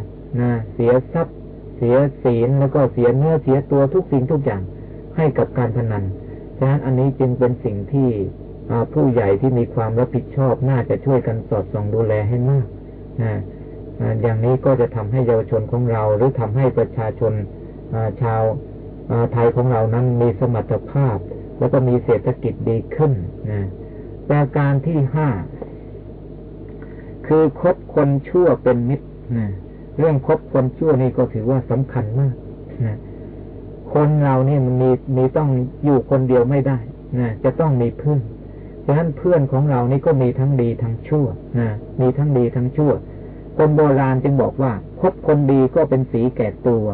นะเสียทรัพย์ เสียศีลแล้วก็เสียเนื้อเสียตัวทุกสิ่งทุกอย่างให้กับการพนันฉะนั้นอันนี้จึงเป็นสิ่งที่ผู้ใหญ่ที่มีความรับผิดชอบน่าจะช่วยกันสอดส่องดูแลให้มากนะ อย่างนี้ก็จะทำให้เยาวชนของเรา หรือทำให้ประชาชนชาวไทยของเรานั้นมีสมรรถภาพ แล้วก็มีเศรษฐกิจดีขึ้นนะประการที่ห้าคือคบคนชั่วเป็นมิตรนะเรื่องคบคนชั่วนี่ก็ถือว่าสำคัญมากนะคนเราเนี่ยมันมีมีต้องอยู่คนเดียวไม่ได้นะจะต้องมีเพื่อนฉะนั้นเพื่อนของเรานี่ก็มีทั้งดีทั้งชั่วนะมีทั้งดีทั้งชั่ว คนโบราณจึงบอกว่า คบคนดีก็เป็นสีแก่ตัว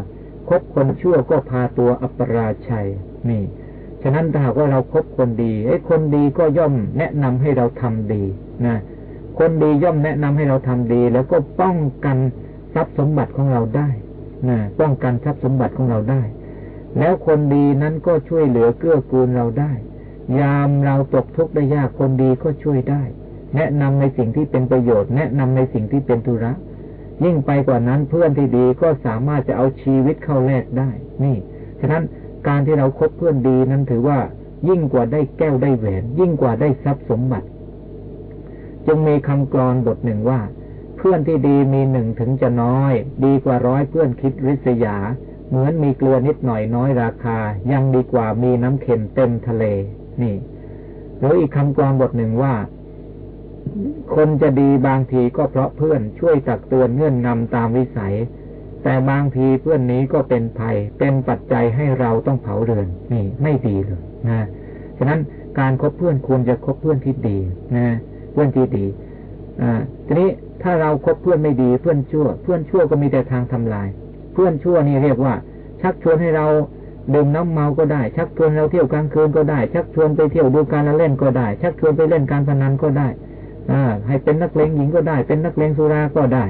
คบคนชั่วก็พาตัวอัปราชัยนี่ ฉะนั้นถ้าว่าเราครบคนดีไอ้คนดีก็ย่อมแนะนำให้เราทำดีนะคนดีย่อมแนะนำให้เราทำดี แล้วก็ป้องกันทรัพย์สมบัติของเราได้นะป้องกันทรัพย์สมบัติของเราได้ แล้วคนดีนั้นก็ช่วยเหลือเกื้อกูลเราได้ ยามเราตกทุกข์ได้ยากคนดีก็ช่วยได้ แนะนำในสิ่งที่เป็นประโยชน์ แนะนำในสิ่งที่เป็นธุระ ยิ่งไปกว่านั้นเพื่อนที่ดีก็สามารถจะเอาชีวิตเข้าแลกได้ นี่ ฉะนั้นการที่เราคบเพื่อนดีนั้นถือว่า ยิ่งกว่าได้แก้วได้แหวน ยิ่งกว่าได้ทรัพย์สมบัติ จึงมีคำกรอนบทหนึ่งว่า เพื่อนที่ดีมีหนึ่งถึงจะน้อย ดีกว่าร้อยเพื่อนคิดริษยา เหมือนมีเกลือนิดหน่อยน้อยราคา ยังดีกว่ามีน้ำเค็มเต็มทะเล นี่หรืออีกคำกรอนบทหนึ่งว่า คนจะดีบางทีก็เพราะเพื่อนช่วยตักเตือนเงื่อนงำตามวิสัย แต่บางทีเพื่อนนี้ก็เป็นภัย เป็นปัจจัยให้เราต้องเผาเรือนนี่ไม่ดีเลยนะฉะนั้นการคบเพื่อนควรจะคบเพื่อนที่ดีนะเพื่อนที่ดีอ่าทีนี้ถ้าเราคบเพื่อนไม่ดี เพื่อนชั่ว เพื่อนชั่วก็มีแต่ทางทำลาย เพื่อนชั่วนี่เรียกว่า ชักชวนให้เราดื่มน้ำเมาก็ได้ ชักชวนเราเที่ยวกลางคืนก็ได้ ชักชวนไปเที่ยวดูการเล่นก็ได้ ชักชวนไปเล่นการพนันก็ได้ อ่าให้เป็นนักเลงหญิงก็ได้ เป็นนักเลงสุราก็ได้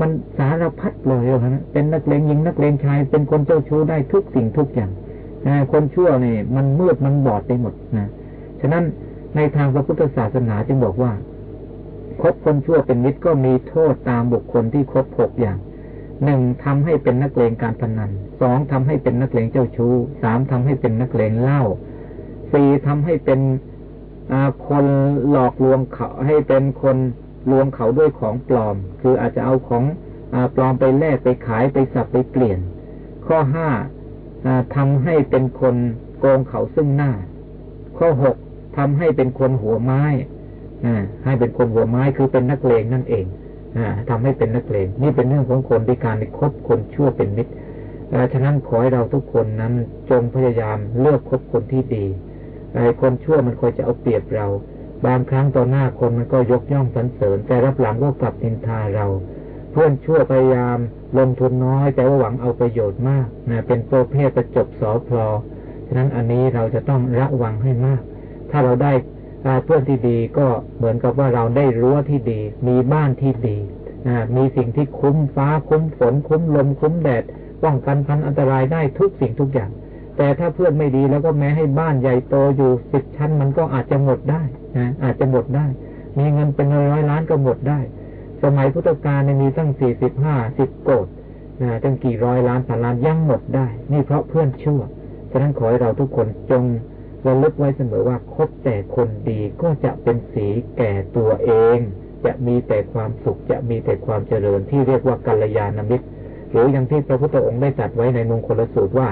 มันสารพัดเลยนะเป็นนักเลงหญิงนักเลงชาย เป็นคนเจ้าชู้ได้ทุกสิ่งทุกอย่างคนชั่วนี่มันมืดมันบอดไปหมดนะฉะนั้นในทางพระพุทธศาสนาจึงบอกว่าคบคนชั่วเป็นมิตรก็มีโทษตามบุคคลที่คบหกอย่างหนึ่งทำให้เป็นนักเลงการพนันสองทำให้เป็นนักเลงเจ้าชู้สามทำให้เป็นนักเลงเหล่าสี่ทำให้เป็น คนหลอกลวงเขาให้เป็นคนลวงเขาด้วยของปลอม คืออาจจะเอาของอปลอมไปแลกไปขายไปสับไปเปลี่ยน ข้อห้าทำให้เป็นคนโกงเขาซึ่งหน้า ข้อหกทำให้เป็นคนหัวไม้ให้เป็นคนหัวไม้คือเป็นนักเลงนั่นเองอทำให้เป็นนักเลงนี่เป็นเรื่องของคนที่การคบคนชั่วเป็นมิตรฉะนั้นขอให้เราทุกคนนั้นจงพยายามเลือกคบคนที่ดี ไอ้คนชั่วมันคอยจะเอาเปรียบเรา บางครั้งต่อหน้าคนมันก็ยกย่องสรรเสริญ แต่รับหลังก็กลับนินทาเรา เพื่อนชั่วพยายามลงทุนน้อย แต่ว่าหวังเอาประโยชน์มากนะเป็นโปรเพศประจบสอพลอฉะนั้นอันนี้เราจะต้องระวังให้มาก ถ้าเราได้เพื่อนที่ดีก็เหมือนกับว่าเราได้รั้วที่ดี มีบ้านที่ดีมีสิ่งที่คุ้มฟ้าคุ้มฝนคุ้มลมคุ้มแดดป้องกันพันอันตรายได้ทุกสิ่งทุกอย่าง แต่ถ้าเพื่อนไม่ดีแล้วก็แม้ให้บ้านใหญ่โตอยู่สิบชั้นมันก็อาจจะหมดได้นะอาจจะหมดได้ มีเงินเป็นร้อยล้านก็หมดได้ สมัยพุทธกาลมีตั้งสี่สิบห้าสิบโกดนะตั้งกี่ร้อยล้านพันล้านยังหมดได้ นี่เพราะเพื่อนชั่วฉะนั้นขอให้เราทุกคนจงระลึกไว้เสมอว่าคบแต่คนดีก็จะเป็นสีแก่ตัวเอง จะมีแต่ความสุขจะมีแต่ความเจริญที่เรียกว่ากัลยาณมิตร หรืออย่างที่พระพุทธองค์ได้จัดไว้ในมงคลสูตรว่า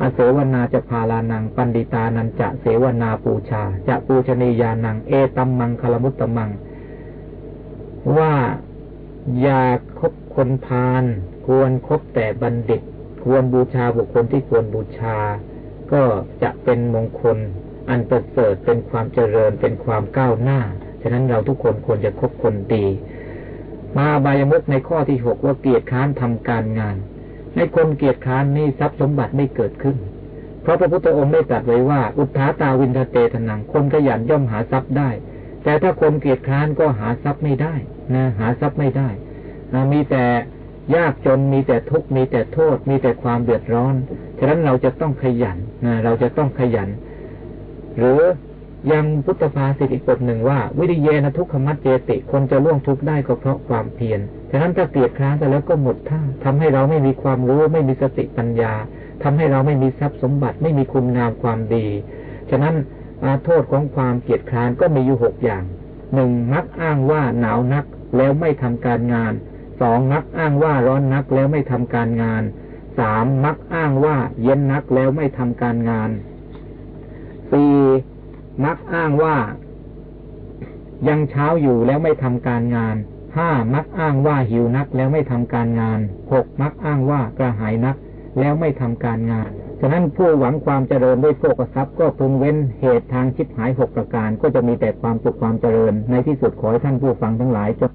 อาเสวนาจะพาลานัง ปันดิตานันจะเสวนาปูชา จะปูชนียานัง เอตัมมังคลมุตตมัง ว่าอย่าคบคนพาลควรครบแต่บัณฑิต ควรบูชาบุคคลที่ควรบูชา ก็จะเป็นมงคล อันประเสริฐเป็นความเจริญเป็นความก้าวหน้า ฉะนั้นเราทุกคนควรจะคบคนดี มาบายมุกในข้อที่หกว่าเกียรติค้านทำการงาน ในคนเกียรติค้านนี่ทรัพย์สมบัติไม่เกิดขึ้น เพราะพระพุทธองค์ได้ตรัสไว้ว่า อุทธาตาวินทเตทนังคนขยันย่อมหาทรัพย์ได้ แต่ถ้าคนเกียรติค้านก็หาทรัพย์ไม่ได้นะหาทรัพย์ไม่ได้นะมีแต่ยากจนมีแต่ทุกข์มีแต่โทษ มีแต่ความเดือดร้อน ฉะนั้นเราจะต้องขยันนะเราจะต้องขยัน หรือ ยังพุทธภาษิตอีกบทหนึ่งว่า วิริเยนทุกขมัจเจติ คนจะล่วงทุกข์ได้ก็เพราะความเพียรฉะนั้นถ้าเกลียดคร้านไปแล้วก็หมดท่าทำให้เราไม่มีความรู้ไม่มีสติปัญญาทำให้เราไม่มีทรัพย์สมบัติไม่มีคุณงามความดี ฉะนั้นโทษของความเกลียดคร้านก็มีอยู่หกอย่างหนึ่งมักอ้างว่าหนาวนักแล้วไม่ทำการงานสองมักอ้างว่าร้อนนักแล้วไม่ทำการงานสามมักอ้างว่าเย็นนักแล้วไม่ทำการงานสี่ มักอ้างว่า ยังเช้าอยู่แล้วไม่ทำการงานห้ามักอ้างว่าหิวนักแล้วไม่ทำการงานหกมักอ้างว่ากระหายนักแล้วไม่ทำการงาน ฉะนั้นผู้หวังความเจริญด้วยโภกทรัพย์ก็พึงเว้นเหตุทางชิดหายหกประการ ก็จะมีแต่ความสุขความเจริญ ในที่สุดขอให้ท่านผู้ฟังทั้งหลายจง